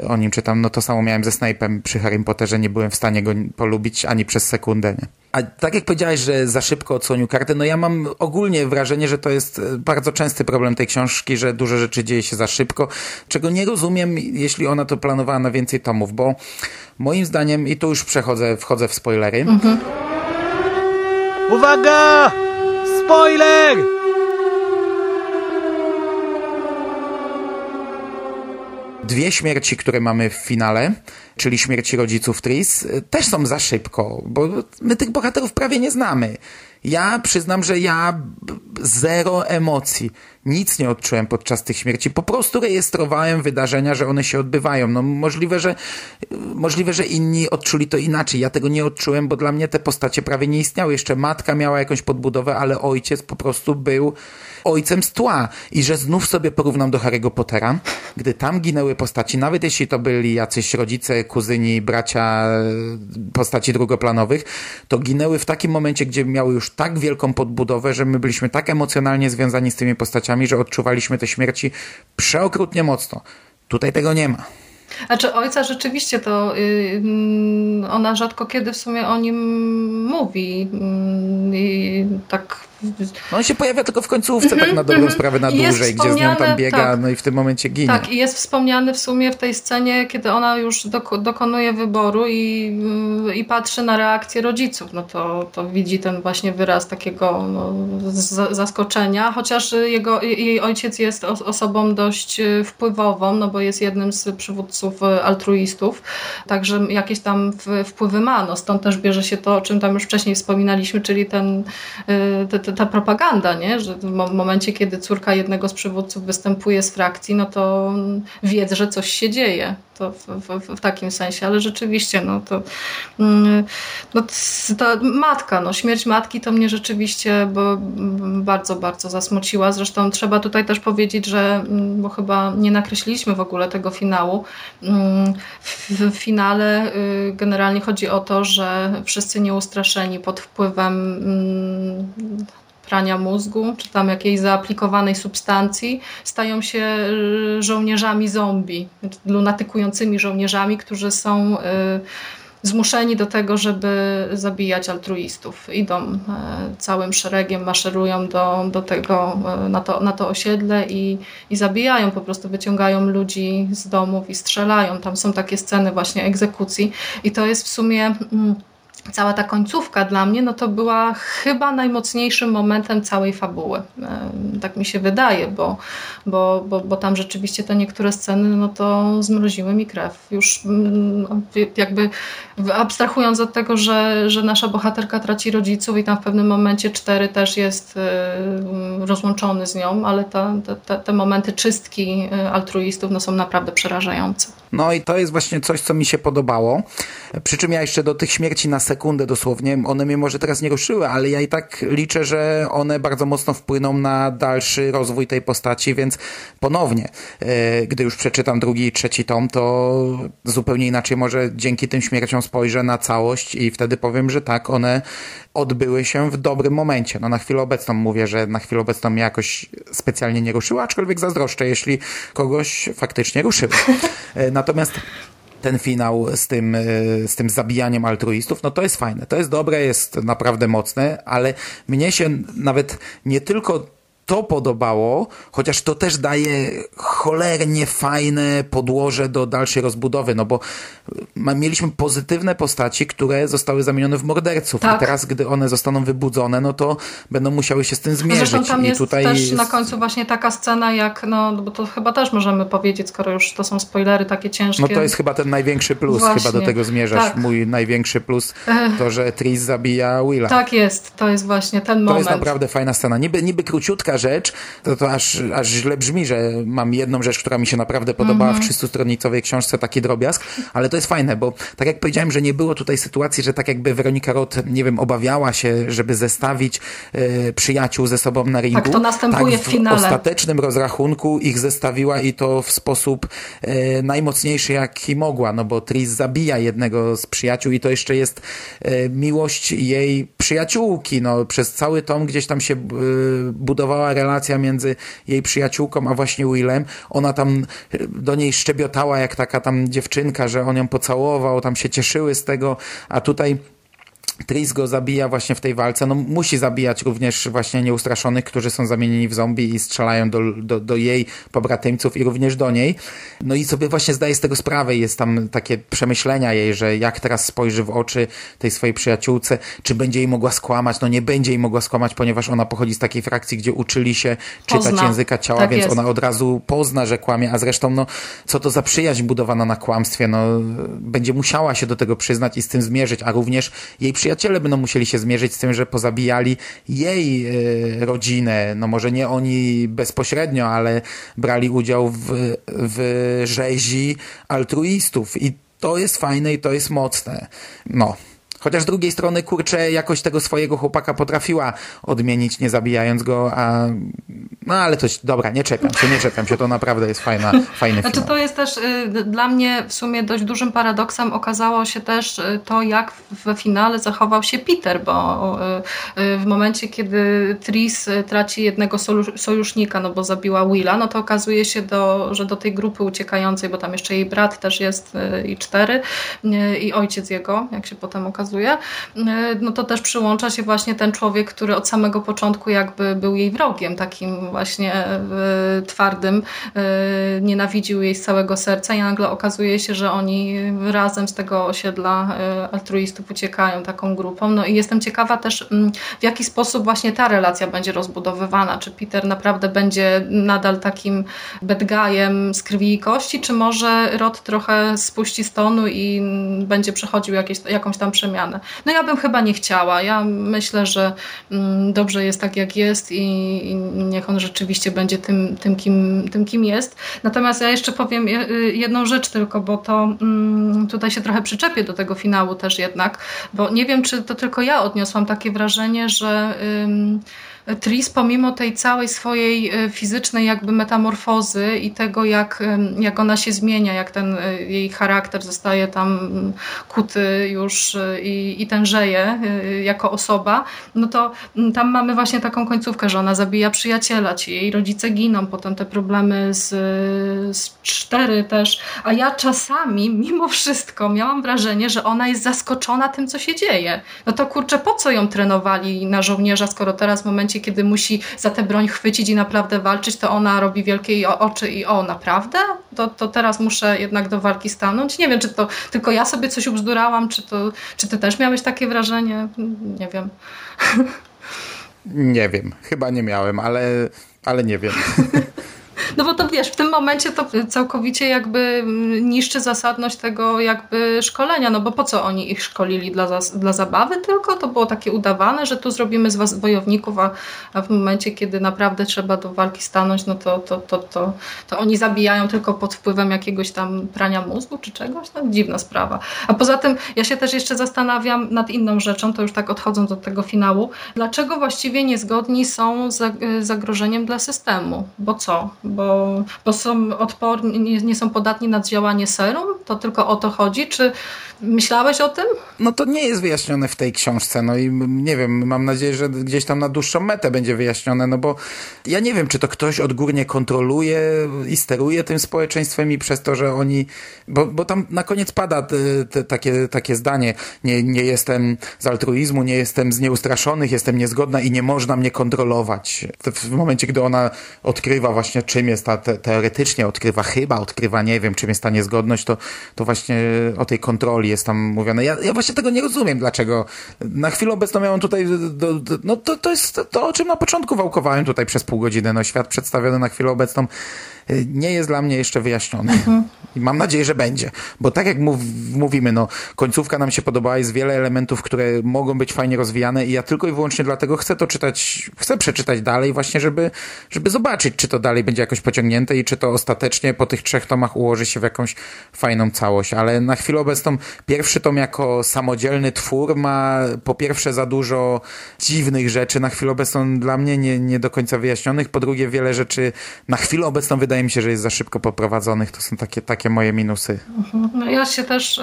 o nim czytam, no to samo miałem ze Snape'em przy Harry Potterze, nie byłem w stanie go polubić ani przez sekundę, nie? A tak jak powiedziałeś, że za szybko odsłonił kartę, no ja mam ogólnie wrażenie, że to jest e, bardzo częsty problem tej książki, że dużo rzeczy dzieje się za szybko, czego nie rozumiem, jeśli ona to planowała na więcej tomów, bo moim zdaniem, i tu już przechodzę, wchodzę w spoilery. Mhm. Uwaga! Spoiler! Dwie śmierci, które mamy w finale, czyli śmierci rodziców Tris, też są za szybko, bo my tych bohaterów prawie nie znamy. Ja przyznam, że ja zero emocji. Nic nie odczułem podczas tych śmierci. Po prostu rejestrowałem wydarzenia, że one się odbywają. No możliwe, że możliwe, że inni odczuli to inaczej. Ja tego nie odczułem, bo dla mnie te postacie prawie nie istniały. Jeszcze matka miała jakąś podbudowę, ale ojciec po prostu był ojcem z tła. I że znów sobie porównam do Harry'ego Pottera, gdy tam ginęły postaci, nawet jeśli to byli jacyś rodzice, kuzyni, bracia, postaci drugoplanowych, to ginęły w takim momencie, gdzie miały już tak wielką podbudowę, że my byliśmy tak emocjonalnie związani z tymi postaciami, że odczuwaliśmy te śmierci przeokrutnie mocno. Tutaj tego nie ma. Znaczy ojca rzeczywiście to yy, ona rzadko kiedy w sumie o nim mówi. Yy, tak no on się pojawia tylko w końcówce, mm -hmm, tak na dobrą mm -hmm. sprawę, na dłużej, gdzie z nią tam biega, tak. no i w tym momencie ginie. Tak, i jest wspomniany w sumie w tej scenie, kiedy ona już dok dokonuje wyboru i, i patrzy na reakcję rodziców, no to, to widzi ten właśnie wyraz takiego no, zaskoczenia, chociaż jego, jej ojciec jest osobą dość y, wpływową, no bo jest jednym z przywódców y, altruistów, także jakieś tam wpływy ma, no stąd też bierze się to, o czym tam już wcześniej wspominaliśmy, czyli ten, y, ten ta propaganda, nie? że w momencie, kiedy córka jednego z przywódców występuje z frakcji, no to wiedz, że coś się dzieje. To w, w, w takim sensie, ale rzeczywiście, no to, mm, no to matka, no śmierć matki to mnie rzeczywiście bardzo, bardzo zasmuciła. Zresztą trzeba tutaj też powiedzieć, że, mm, bo chyba nie nakreśliliśmy w ogóle tego finału. Mm, w finale y, generalnie chodzi o to, że wszyscy nieustraszeni pod wpływem prania mózgu, czy tam jakiejś zaaplikowanej substancji, stają się y, żołnierzami zombie, lunatykującymi żołnierzami, którzy są y, zmuszeni do tego, żeby zabijać altruistów. Idą e, całym szeregiem, maszerują do, do tego, na, to, na to osiedle i, i zabijają, po prostu wyciągają ludzi z domów i strzelają. Tam są takie sceny właśnie egzekucji i to jest w sumie... Mm, cała ta końcówka dla mnie, no to była chyba najmocniejszym momentem całej fabuły. Tak mi się wydaje, bo, bo, bo, bo tam rzeczywiście te niektóre sceny, no to zmroziły mi krew. Już mm, jakby abstrahując od tego, że, że nasza bohaterka traci rodziców i tam w pewnym momencie cztery też jest y, rozłączony z nią, ale ta, te, te momenty czystki y, altruistów no są naprawdę przerażające. No i to jest właśnie coś, co mi się podobało. Przy czym ja jeszcze do tych śmierci na sekundę dosłownie, one mnie może teraz nie ruszyły, ale ja i tak liczę, że one bardzo mocno wpłyną na dalszy rozwój tej postaci, więc ponownie, e, gdy już przeczytam drugi i trzeci tom, to zupełnie inaczej może dzięki tym śmierciom spojrzę na całość i wtedy powiem, że tak, one odbyły się w dobrym momencie. No na chwilę obecną mówię, że na chwilę obecną mnie jakoś specjalnie nie ruszyły, aczkolwiek zazdroszczę, jeśli kogoś faktycznie ruszyły. E, natomiast ten finał z tym, e, z tym zabijaniem altruistów, no to jest fajne, to jest dobre, jest naprawdę mocne, ale mnie się nawet nie tylko to podobało, chociaż to też daje cholernie fajne podłoże do dalszej rozbudowy, no bo mieliśmy pozytywne postaci, które zostały zamienione w morderców tak. i teraz, gdy one zostaną wybudzone, no to będą musiały się z tym zmierzyć. Zresztą tam I jest tutaj też na końcu właśnie taka scena jak, no bo to chyba też możemy powiedzieć, skoro już to są spoilery takie ciężkie. No to jest chyba ten największy plus, właśnie. chyba do tego zmierzasz. Tak. Mój największy plus to, że Tris zabija Willa. Tak jest, to jest właśnie ten moment. To jest naprawdę fajna scena. Niby, niby króciutka rzecz, to, to aż, aż źle brzmi, że mam jedną rzecz, która mi się naprawdę podobała mm -hmm. w 300-stronicowej książce, taki drobiazg, ale to jest fajne, bo tak jak powiedziałem, że nie było tutaj sytuacji, że tak jakby Weronika Roth, nie wiem, obawiała się, żeby zestawić e, przyjaciół ze sobą na ringu. Tak, to następuje tak, w finale. w ostatecznym rozrachunku ich zestawiła i to w sposób e, najmocniejszy, jaki mogła, no bo Tris zabija jednego z przyjaciół i to jeszcze jest e, miłość jej przyjaciółki, no przez cały tom gdzieś tam się e, budowała relacja między jej przyjaciółką, a właśnie Willem. Ona tam do niej szczebiotała jak taka tam dziewczynka, że on ją pocałował, tam się cieszyły z tego, a tutaj Tris go zabija właśnie w tej walce. No, musi zabijać również właśnie nieustraszonych, którzy są zamienieni w zombie i strzelają do, do, do jej pobratymców i również do niej. No i sobie właśnie zdaje z tego sprawę. Jest tam takie przemyślenia jej, że jak teraz spojrzy w oczy tej swojej przyjaciółce, czy będzie jej mogła skłamać. No nie będzie jej mogła skłamać, ponieważ ona pochodzi z takiej frakcji, gdzie uczyli się czytać pozna. języka ciała, tak więc jest. ona od razu pozna, że kłamie, a zresztą no co to za przyjaźń budowana na kłamstwie, no będzie musiała się do tego przyznać i z tym zmierzyć, a również jej przyjaciółka przyjaciele będą musieli się zmierzyć z tym, że pozabijali jej e, rodzinę. No może nie oni bezpośrednio, ale brali udział w, w rzezi altruistów i to jest fajne i to jest mocne. No. Chociaż z drugiej strony, kurczę, jakoś tego swojego chłopaka potrafiła odmienić, nie zabijając go, a No ale coś, dobra, nie czepiam się, nie czepiam się, to naprawdę jest fajna, fajny znaczy, film. To jest też y, dla mnie w sumie dość dużym paradoksem okazało się też y, to, jak w finale zachował się Peter, bo y, w momencie, kiedy Tris traci jednego sojusznika, no bo zabiła Willa, no to okazuje się, do, że do tej grupy uciekającej, bo tam jeszcze jej brat też jest y, i cztery i ojciec jego, jak się potem okazuje, no to też przyłącza się właśnie ten człowiek, który od samego początku jakby był jej wrogiem, takim właśnie e, twardym, e, nienawidził jej z całego serca i nagle okazuje się, że oni razem z tego osiedla e, altruistów uciekają taką grupą. No i jestem ciekawa też, mm, w jaki sposób właśnie ta relacja będzie rozbudowywana. Czy Peter naprawdę będzie nadal takim bad guyem z krwi i kości, czy może Rod trochę spuści z tonu i będzie przechodził jakieś, jakąś tam przemianę. No ja bym chyba nie chciała. Ja myślę, że mm, dobrze jest tak, jak jest i, niech on rzeczywiście będzie tym, tym, kim, tym, kim jest. Natomiast ja jeszcze powiem jedną rzecz tylko, bo to mm, tutaj się trochę przyczepię do tego finału też jednak, bo nie wiem, czy to tylko ja odniosłam takie wrażenie, że Tris pomimo tej całej swojej e, fizycznej jakby metamorfozy i tego jak, jak ona się zmienia, jak ten e, jej charakter zostaje tam kuty już e, i, i tężeje jako osoba, no to tam mamy właśnie taką końcówkę, że ona zabija przyjaciela, ci jej rodzice giną, potem te problemy z, z cztery też, a ja czasami mimo wszystko miałam wrażenie, że ona jest zaskoczona tym, co się dzieje. No to kurczę, po co ją trenowali na żołnierza, skoro teraz w momencie momencie, kiedy musi za tę broń chwycić i naprawdę walczyć, to ona robi wielkie oczy i o, naprawdę? To, to teraz muszę jednak do walki stanąć? Nie wiem, czy to tylko ja sobie coś ubzdurałam, czy, to, czy ty też miałeś takie wrażenie? Nie wiem. Nie wiem, chyba nie miałem, ale, ale nie wiem. No bo to wiesz, w tym momencie to całkowicie jakby niszczy zasadność tego jakby szkolenia, no bo po co oni ich szkolili? Dla, dla zabawy tylko? To było takie udawane, że tu zrobimy z was wojowników, a, a w momencie, kiedy naprawdę trzeba do walki stanąć, no to, to, to, to, to oni zabijają tylko pod wpływem jakiegoś tam prania mózgu czy czegoś? No dziwna sprawa. A poza tym ja się też jeszcze zastanawiam nad inną rzeczą, to już tak odchodząc od tego finału, dlaczego właściwie niezgodni są z zagrożeniem dla systemu? Bo co? bo, bo są odporni, nie, nie są podatni na działanie serum? To tylko o to chodzi? Czy Myślałeś o tym? No to nie jest wyjaśnione w tej książce, no i nie wiem, mam nadzieję, że gdzieś tam na dłuższą metę będzie wyjaśnione, no bo ja nie wiem, czy to ktoś odgórnie kontroluje i steruje tym społeczeństwem i przez to, że oni, bo, bo tam na koniec pada te, te, takie, takie zdanie, nie, nie jestem z altruizmu, nie jestem z nieustraszonych, jestem niezgodna i nie można mnie kontrolować. W momencie, gdy ona odkrywa właśnie czym jest ta, te, teoretycznie odkrywa chyba, odkrywa nie wiem, czym jest ta niezgodność, to, to właśnie o tej kontroli jest tam mówione. Ja, ja właśnie tego nie rozumiem, dlaczego. Na chwilę obecną miałem tutaj, do, do, no to, to jest to, o czym na początku wałkowałem tutaj przez pół godziny. No świat przedstawiony na chwilę obecną nie jest dla mnie jeszcze wyjaśniony. Mhm. I mam nadzieję, że będzie. Bo tak jak mów, mówimy, no, końcówka nam się podobała, jest wiele elementów, które mogą być fajnie rozwijane i ja tylko i wyłącznie dlatego chcę to czytać, chcę przeczytać dalej właśnie, żeby, żeby zobaczyć, czy to dalej będzie jakoś pociągnięte i czy to ostatecznie po tych trzech tomach ułoży się w jakąś fajną całość. Ale na chwilę obecną pierwszy tom jako samodzielny twór ma po pierwsze za dużo dziwnych rzeczy, na chwilę obecną dla mnie nie, nie do końca wyjaśnionych, po drugie wiele rzeczy na chwilę obecną wydaje wydaje mi się, że jest za szybko poprowadzonych. To są takie, takie moje minusy. No ja się też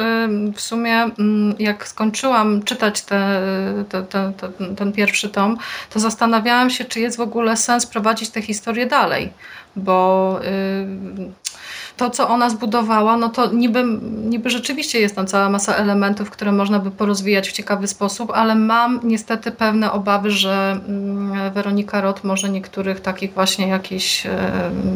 w sumie, mm, jak skończyłam czytać te, te, te, ten pierwszy tom, to zastanawiałam się, czy jest w ogóle sens prowadzić tę historię dalej, bo to, co ona zbudowała, no to niby, niby rzeczywiście jest tam cała masa elementów, które można by porozwijać w ciekawy sposób, ale mam niestety pewne obawy, że mm, Weronika Roth może niektórych takich właśnie jakichś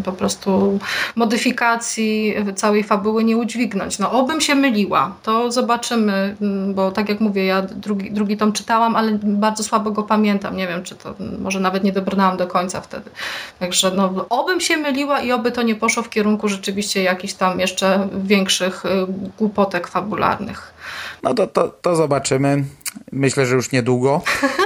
po prostu modyfikacji całej fabuły nie udźwignąć. No obym się myliła, to zobaczymy, mm, bo tak jak mówię, ja drugi, drugi tom czytałam, ale bardzo słabo go pamiętam. Nie wiem, czy to może nawet nie dobrnęłam do końca wtedy. Także no, obym się myliła i oby to nie poszło w kierunku rzeczywiście oczywiście jakichś tam jeszcze większych y, głupotek fabularnych. No to, to, to zobaczymy. Myślę, że już niedługo.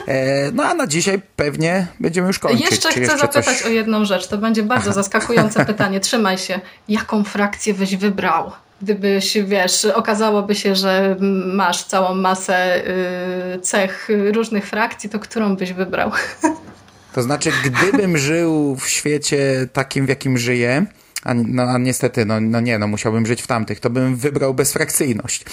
E, no a na dzisiaj pewnie będziemy już kończyć. Jeszcze chcę jeszcze zapytać coś... o jedną rzecz. To będzie bardzo zaskakujące pytanie. Trzymaj się. Jaką frakcję byś wybrał? Gdybyś, wiesz, okazałoby się, że masz całą masę y, cech różnych frakcji, to którą byś wybrał? To znaczy, gdybym żył w świecie takim, w jakim żyję, a, no, a niestety, no, no nie, no musiałbym żyć w tamtych, to bym wybrał bezfrakcyjność.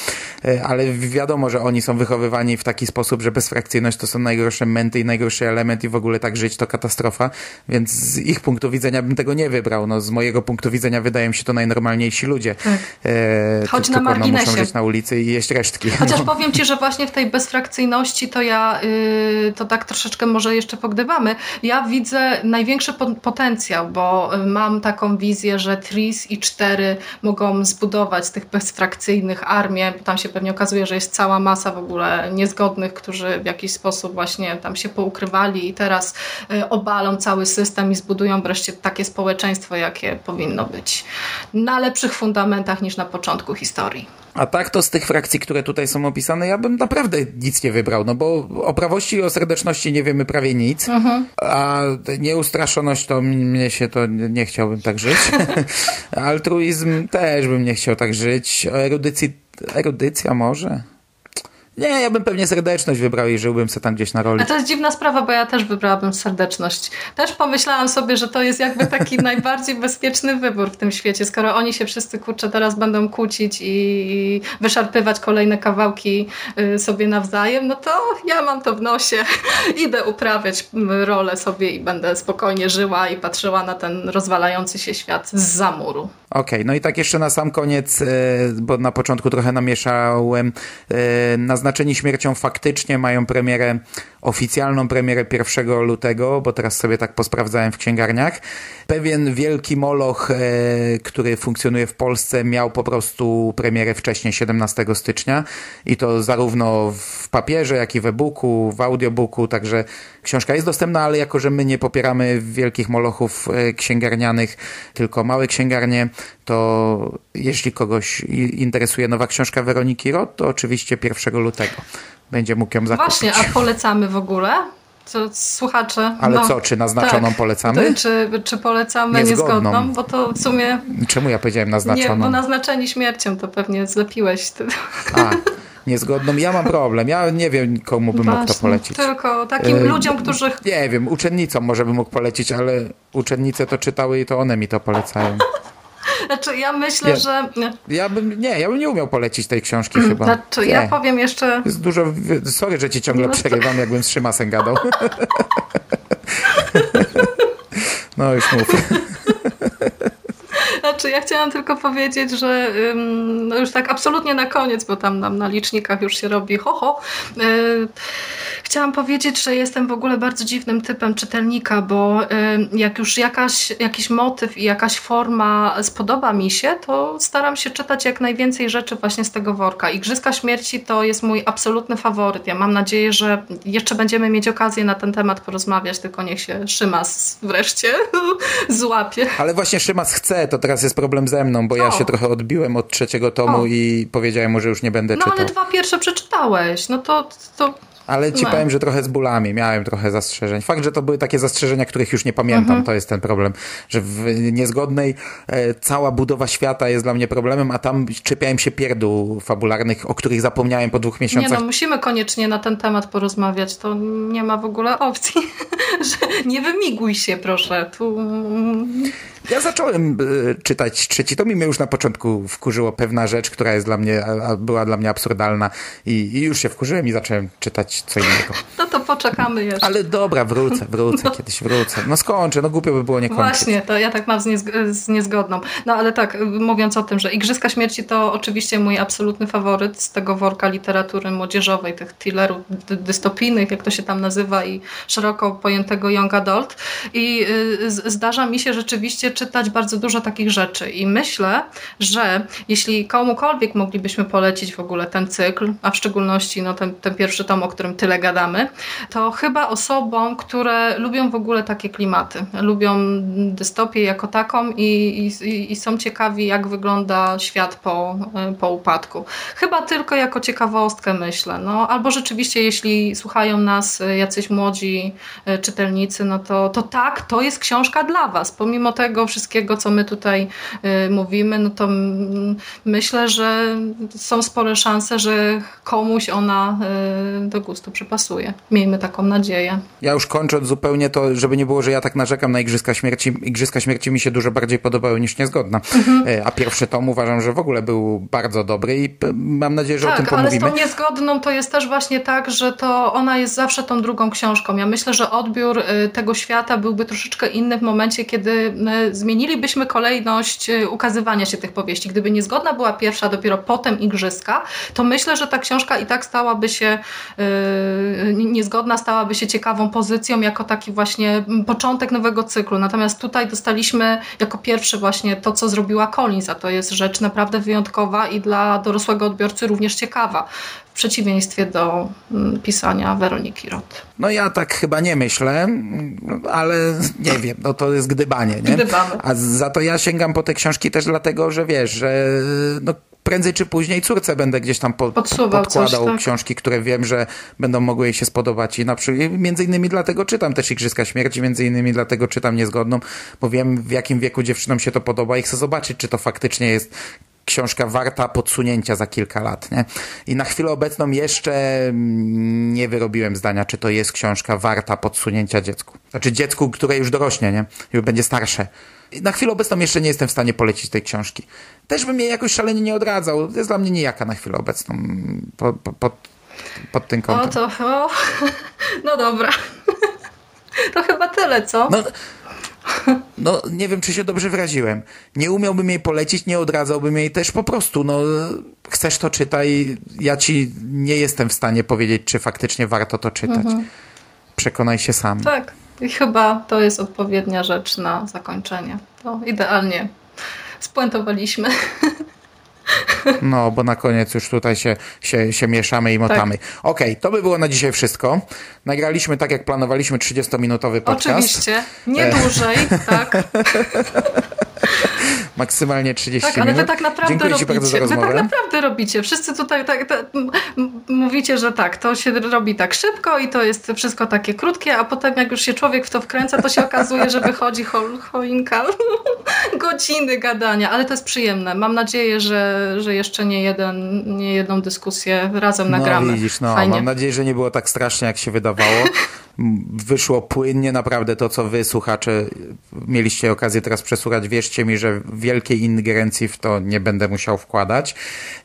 E, ale wiadomo, że oni są wychowywani w taki sposób, że bezfrakcyjność to są najgorsze menty i najgorszy element i w ogóle tak żyć to katastrofa, więc z ich punktu widzenia bym tego nie wybrał. No, z mojego punktu widzenia wydają mi się to najnormalniejsi ludzie. Tak. E, Choć tylko, na marginesie. No, muszą żyć na ulicy i jeść resztki. Chociaż no. powiem ci, że właśnie w tej bezfrakcyjności to ja yy, to tak troszeczkę może jeszcze pogdybamy. Ja widzę największy potencjał, bo mam taką wizję, że TRIS i 4 mogą zbudować tych bezfrakcyjnych armię. Tam się pewnie okazuje, że jest cała masa w ogóle niezgodnych, którzy w jakiś sposób właśnie tam się poukrywali i teraz y, obalą cały system i zbudują wreszcie takie społeczeństwo, jakie powinno być na lepszych fundamentach niż na początku historii. A tak to z tych frakcji, które tutaj są opisane, ja bym naprawdę nic nie wybrał, no bo o prawości i o serdeczności nie wiemy prawie nic, a nieustraszoność to mnie się to nie chciałbym tak żyć. Altruizm też bym nie chciał tak żyć. Erudycji, erudycja może? Nie, ja bym pewnie serdeczność wybrał i żyłbym sobie tam gdzieś na roli. A to jest dziwna sprawa, bo ja też wybrałabym serdeczność. Też pomyślałam sobie, że to jest jakby taki najbardziej bezpieczny wybór w tym świecie, skoro oni się wszyscy kurczę teraz będą kłócić i wyszarpywać kolejne kawałki y, sobie nawzajem, no to ja mam to w nosie. Idę uprawiać rolę sobie i będę spokojnie żyła i patrzyła na ten rozwalający się świat z zamuru. Okej, okay, no i tak jeszcze na sam koniec, y, bo na początku trochę namieszałem, y, na Naznaczeni śmiercią faktycznie mają premierę, oficjalną premierę 1 lutego, bo teraz sobie tak posprawdzałem w księgarniach. Pewien wielki moloch, e, który funkcjonuje w Polsce, miał po prostu premierę wcześniej, 17 stycznia i to zarówno w papierze, jak i w e-booku, w audiobooku, także książka jest dostępna, ale jako, że my nie popieramy wielkich molochów e, księgarnianych, tylko małe księgarnie, to jeśli kogoś interesuje nowa książka Weroniki Rot, to oczywiście 1 lutego będzie mógł ją zakupić. Właśnie, a polecamy w ogóle? Co, słuchacze. Ale no, co, czy naznaczoną tak, polecamy? Czy, czy polecamy niezgodną? niezgodną? Bo to w sumie. Czemu ja powiedziałem naznaczoną? Nie, bo naznaczeni śmiercią to pewnie zlepiłeś. A, niezgodną. Ja mam problem. Ja nie wiem, komu bym Właśnie, mógł to polecić. Tylko takim e, ludziom, którzy. Nie wiem, uczennicom może bym mógł polecić, ale uczennice to czytały i to one mi to polecają. Znaczy, ja myślę, ja, że. Ja bym, nie, ja bym nie umiał polecić tej książki chyba. Znaczy, nie. ja powiem jeszcze. Jest dużo. Sorry, że ci ciągle no przerywam, jakbym z Szymasem gadał. No już mów. Znaczy, ja chciałam tylko powiedzieć, że no już tak absolutnie na koniec, bo tam nam na licznikach już się robi ho, ho. Y, chciałam powiedzieć, że jestem w ogóle bardzo dziwnym typem czytelnika, bo jak już jakaś, jakiś motyw i jakaś forma spodoba mi się, to staram się czytać jak najwięcej rzeczy właśnie z tego worka. Igrzyska Śmierci to jest mój absolutny faworyt. Ja mam nadzieję, że jeszcze będziemy mieć okazję na ten temat porozmawiać, tylko niech się Szymas wreszcie złapie. Ale właśnie Szymas chce, to teraz jest problem ze mną, bo ja się trochę odbiłem od trzeciego tomu o. i powiedziałem mu, że już nie będę no, czytał. No ale dwa pierwsze przeczytałeś, no to, to ale ci no. powiem, że trochę z bólami. Miałem trochę zastrzeżeń. Fakt, że to były takie zastrzeżenia, których już nie pamiętam, mhm. to jest ten problem. Że w niezgodnej e, cała budowa świata jest dla mnie problemem, a tam czepiałem się pierdół fabularnych, o których zapomniałem po dwóch miesiącach. Nie no, musimy koniecznie na ten temat porozmawiać. To nie ma w ogóle opcji. że nie wymiguj się, proszę. Tu... Ja zacząłem e, czytać trzeci tom i mnie już na początku wkurzyło pewna rzecz, która jest dla mnie, była dla mnie absurdalna i, i już się wkurzyłem i zacząłem czytać co innego. No to poczekamy jeszcze. Ale dobra, wrócę, wrócę, no. kiedyś wrócę. No skończę, no głupio by było nie kończyć. Właśnie, to ja tak mam z, niezg- z niezgodną. No ale tak, mówiąc o tym, że Igrzyska Śmierci to oczywiście mój absolutny faworyt z tego worka literatury młodzieżowej, tych thrillerów dystopijnych, jak to się tam nazywa i szeroko pojętego young adult. I y, zdarza mi się rzeczywiście czytać bardzo dużo takich rzeczy i myślę, że jeśli komukolwiek moglibyśmy polecić w ogóle ten cykl, a w szczególności no, ten, ten pierwszy tom, o którym tyle gadamy, to chyba osobom, które lubią w ogóle takie klimaty. Lubią dystopię jako taką i, i, i są ciekawi, jak wygląda świat po, po upadku. Chyba tylko jako ciekawostkę myślę. No, albo rzeczywiście, jeśli słuchają nas jacyś młodzi e, czytelnicy, no to, to tak, to jest książka dla Was. Pomimo tego wszystkiego, co my tutaj y, mówimy, no to myślę, że są spore szanse, że komuś ona y, do gustu przypasuje. Miejmy taką nadzieję. Ja już kończąc zupełnie to, żeby nie było, że ja tak narzekam na Igrzyska Śmierci. Igrzyska Śmierci mi się dużo bardziej podobały niż Niezgodna. Mhm. E, A pierwszy tom uważam, że w ogóle był bardzo dobry i mam nadzieję, że o tym Tak, ale z pomówimy. tą niezgodną to jest też właśnie tak, że to ona jest zawsze tą drugą książką. Ja myślę, że odbiór y, tego świata byłby troszeczkę inny w momencie, kiedy zmienilibyśmy kolejność y, ukazywania się tych powieści. Gdyby niezgodna była pierwsza, dopiero potem Igrzyska, to myślę, że ta książka i tak stałaby się y, niezgodna, stałaby się ciekawą pozycją jako taki właśnie początek nowego cyklu. Natomiast tutaj dostaliśmy jako pierwszy właśnie to, co zrobiła Collins, a to jest rzecz naprawdę wyjątkowa i dla dorosłego odbiorcy również ciekawa. W przeciwieństwie do mm, pisania Weroniki Roth. No ja tak chyba nie myślę, ale nie wiem, no to jest gdybanie, nie? Gdybamy. A za to ja sięgam po te książki też dlatego, że wiesz, że no prędzej czy później córce będę gdzieś tam po, podkładał coś, tak. książki, które wiem, że będą mogły jej się spodobać i na przykład między innymi dlatego czytam też Igrzyska Śmierci, między innymi dlatego czytam Niezgodną, bo wiem w jakim wieku dziewczynom się to podoba i chcę zobaczyć, czy to faktycznie jest książka warta podsunięcia za kilka lat, nie? I na chwilę obecną jeszcze mm, nie wyrobiłem zdania, czy to jest książka warta podsunięcia dziecku. Znaczy dziecku, które już dorośnie, nie? Już będzie starsze. I Na chwilę obecną jeszcze nie jestem w stanie polecić tej książki. Też bym jej jakoś szalenie nie odradzał. To jest dla mnie nijaka na chwilę obecną po, po, pod, pod tym O kątem. to, o, no dobra. To chyba tyle, co? No, no, nie wiem, czy się dobrze wyraziłem. Nie umiałbym jej polecić, nie odradzałbym jej też po prostu. No, chcesz to czytaj. Ja ci nie jestem w stanie powiedzieć, czy faktycznie warto to czytać. Przekonaj się sam. Tak. I chyba to jest odpowiednia rzecz na zakończenie. To idealnie spuentowaliśmy. No, bo na koniec już tutaj się, się, się mieszamy i motamy. Okej, to by było na dzisiaj wszystko. Nagraliśmy tak, jak planowaliśmy, 30-minutowy podcast. Oczywiście. Nie E. dłużej, tak. Maksymalnie 30 Tak, ale minut. wy tak naprawdę Dziękuję robicie. ci bardzo za wy rozmowę. tak naprawdę robicie. Wszyscy tutaj tak, tak, mówicie, że tak, to się robi tak szybko i to jest wszystko takie krótkie, a potem jak już się człowiek w to wkręca, to się okazuje, że wychodzi cho, choinka, godziny gadania, ale to jest przyjemne. Mam nadzieję, że, że jeszcze nie, jeden, nie jedną dyskusję razem nagramy. No widzisz, no, Fajnie. mam nadzieję, że nie było tak strasznie, jak się wydawało. Wyszło płynnie, naprawdę to, co wy, słuchacze, mieliście okazję teraz przesłuchać, mi, że wielkiej ingerencji w to nie będę musiał wkładać.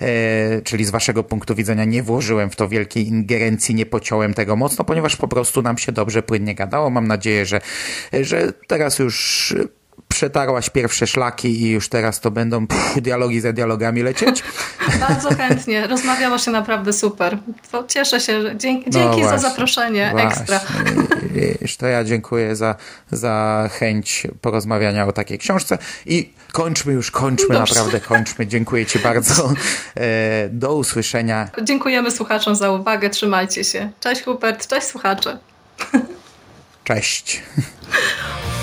E, czyli z waszego punktu widzenia nie włożyłem w to wielkiej ingerencji, nie pociąłem tego mocno, ponieważ po prostu nam się dobrze, płynnie gadało. Mam nadzieję, że, że teraz już przetarłaś pierwsze szlaki i już teraz to będą pff, dialogi za dialogami lecieć. Bardzo chętnie. Rozmawiało się naprawdę super. To cieszę się. że Dzięki, No dzięki za właśnie, zaproszenie właśnie. ekstra. Wiesz, to ja dziękuję za, za chęć porozmawiania o takiej książce i kończmy już, kończmy, Dobrze. naprawdę kończmy. Dziękuję ci bardzo. E, Do usłyszenia. Dziękujemy słuchaczom za uwagę. Trzymajcie się. Cześć Hubert, cześć słuchacze. Cześć.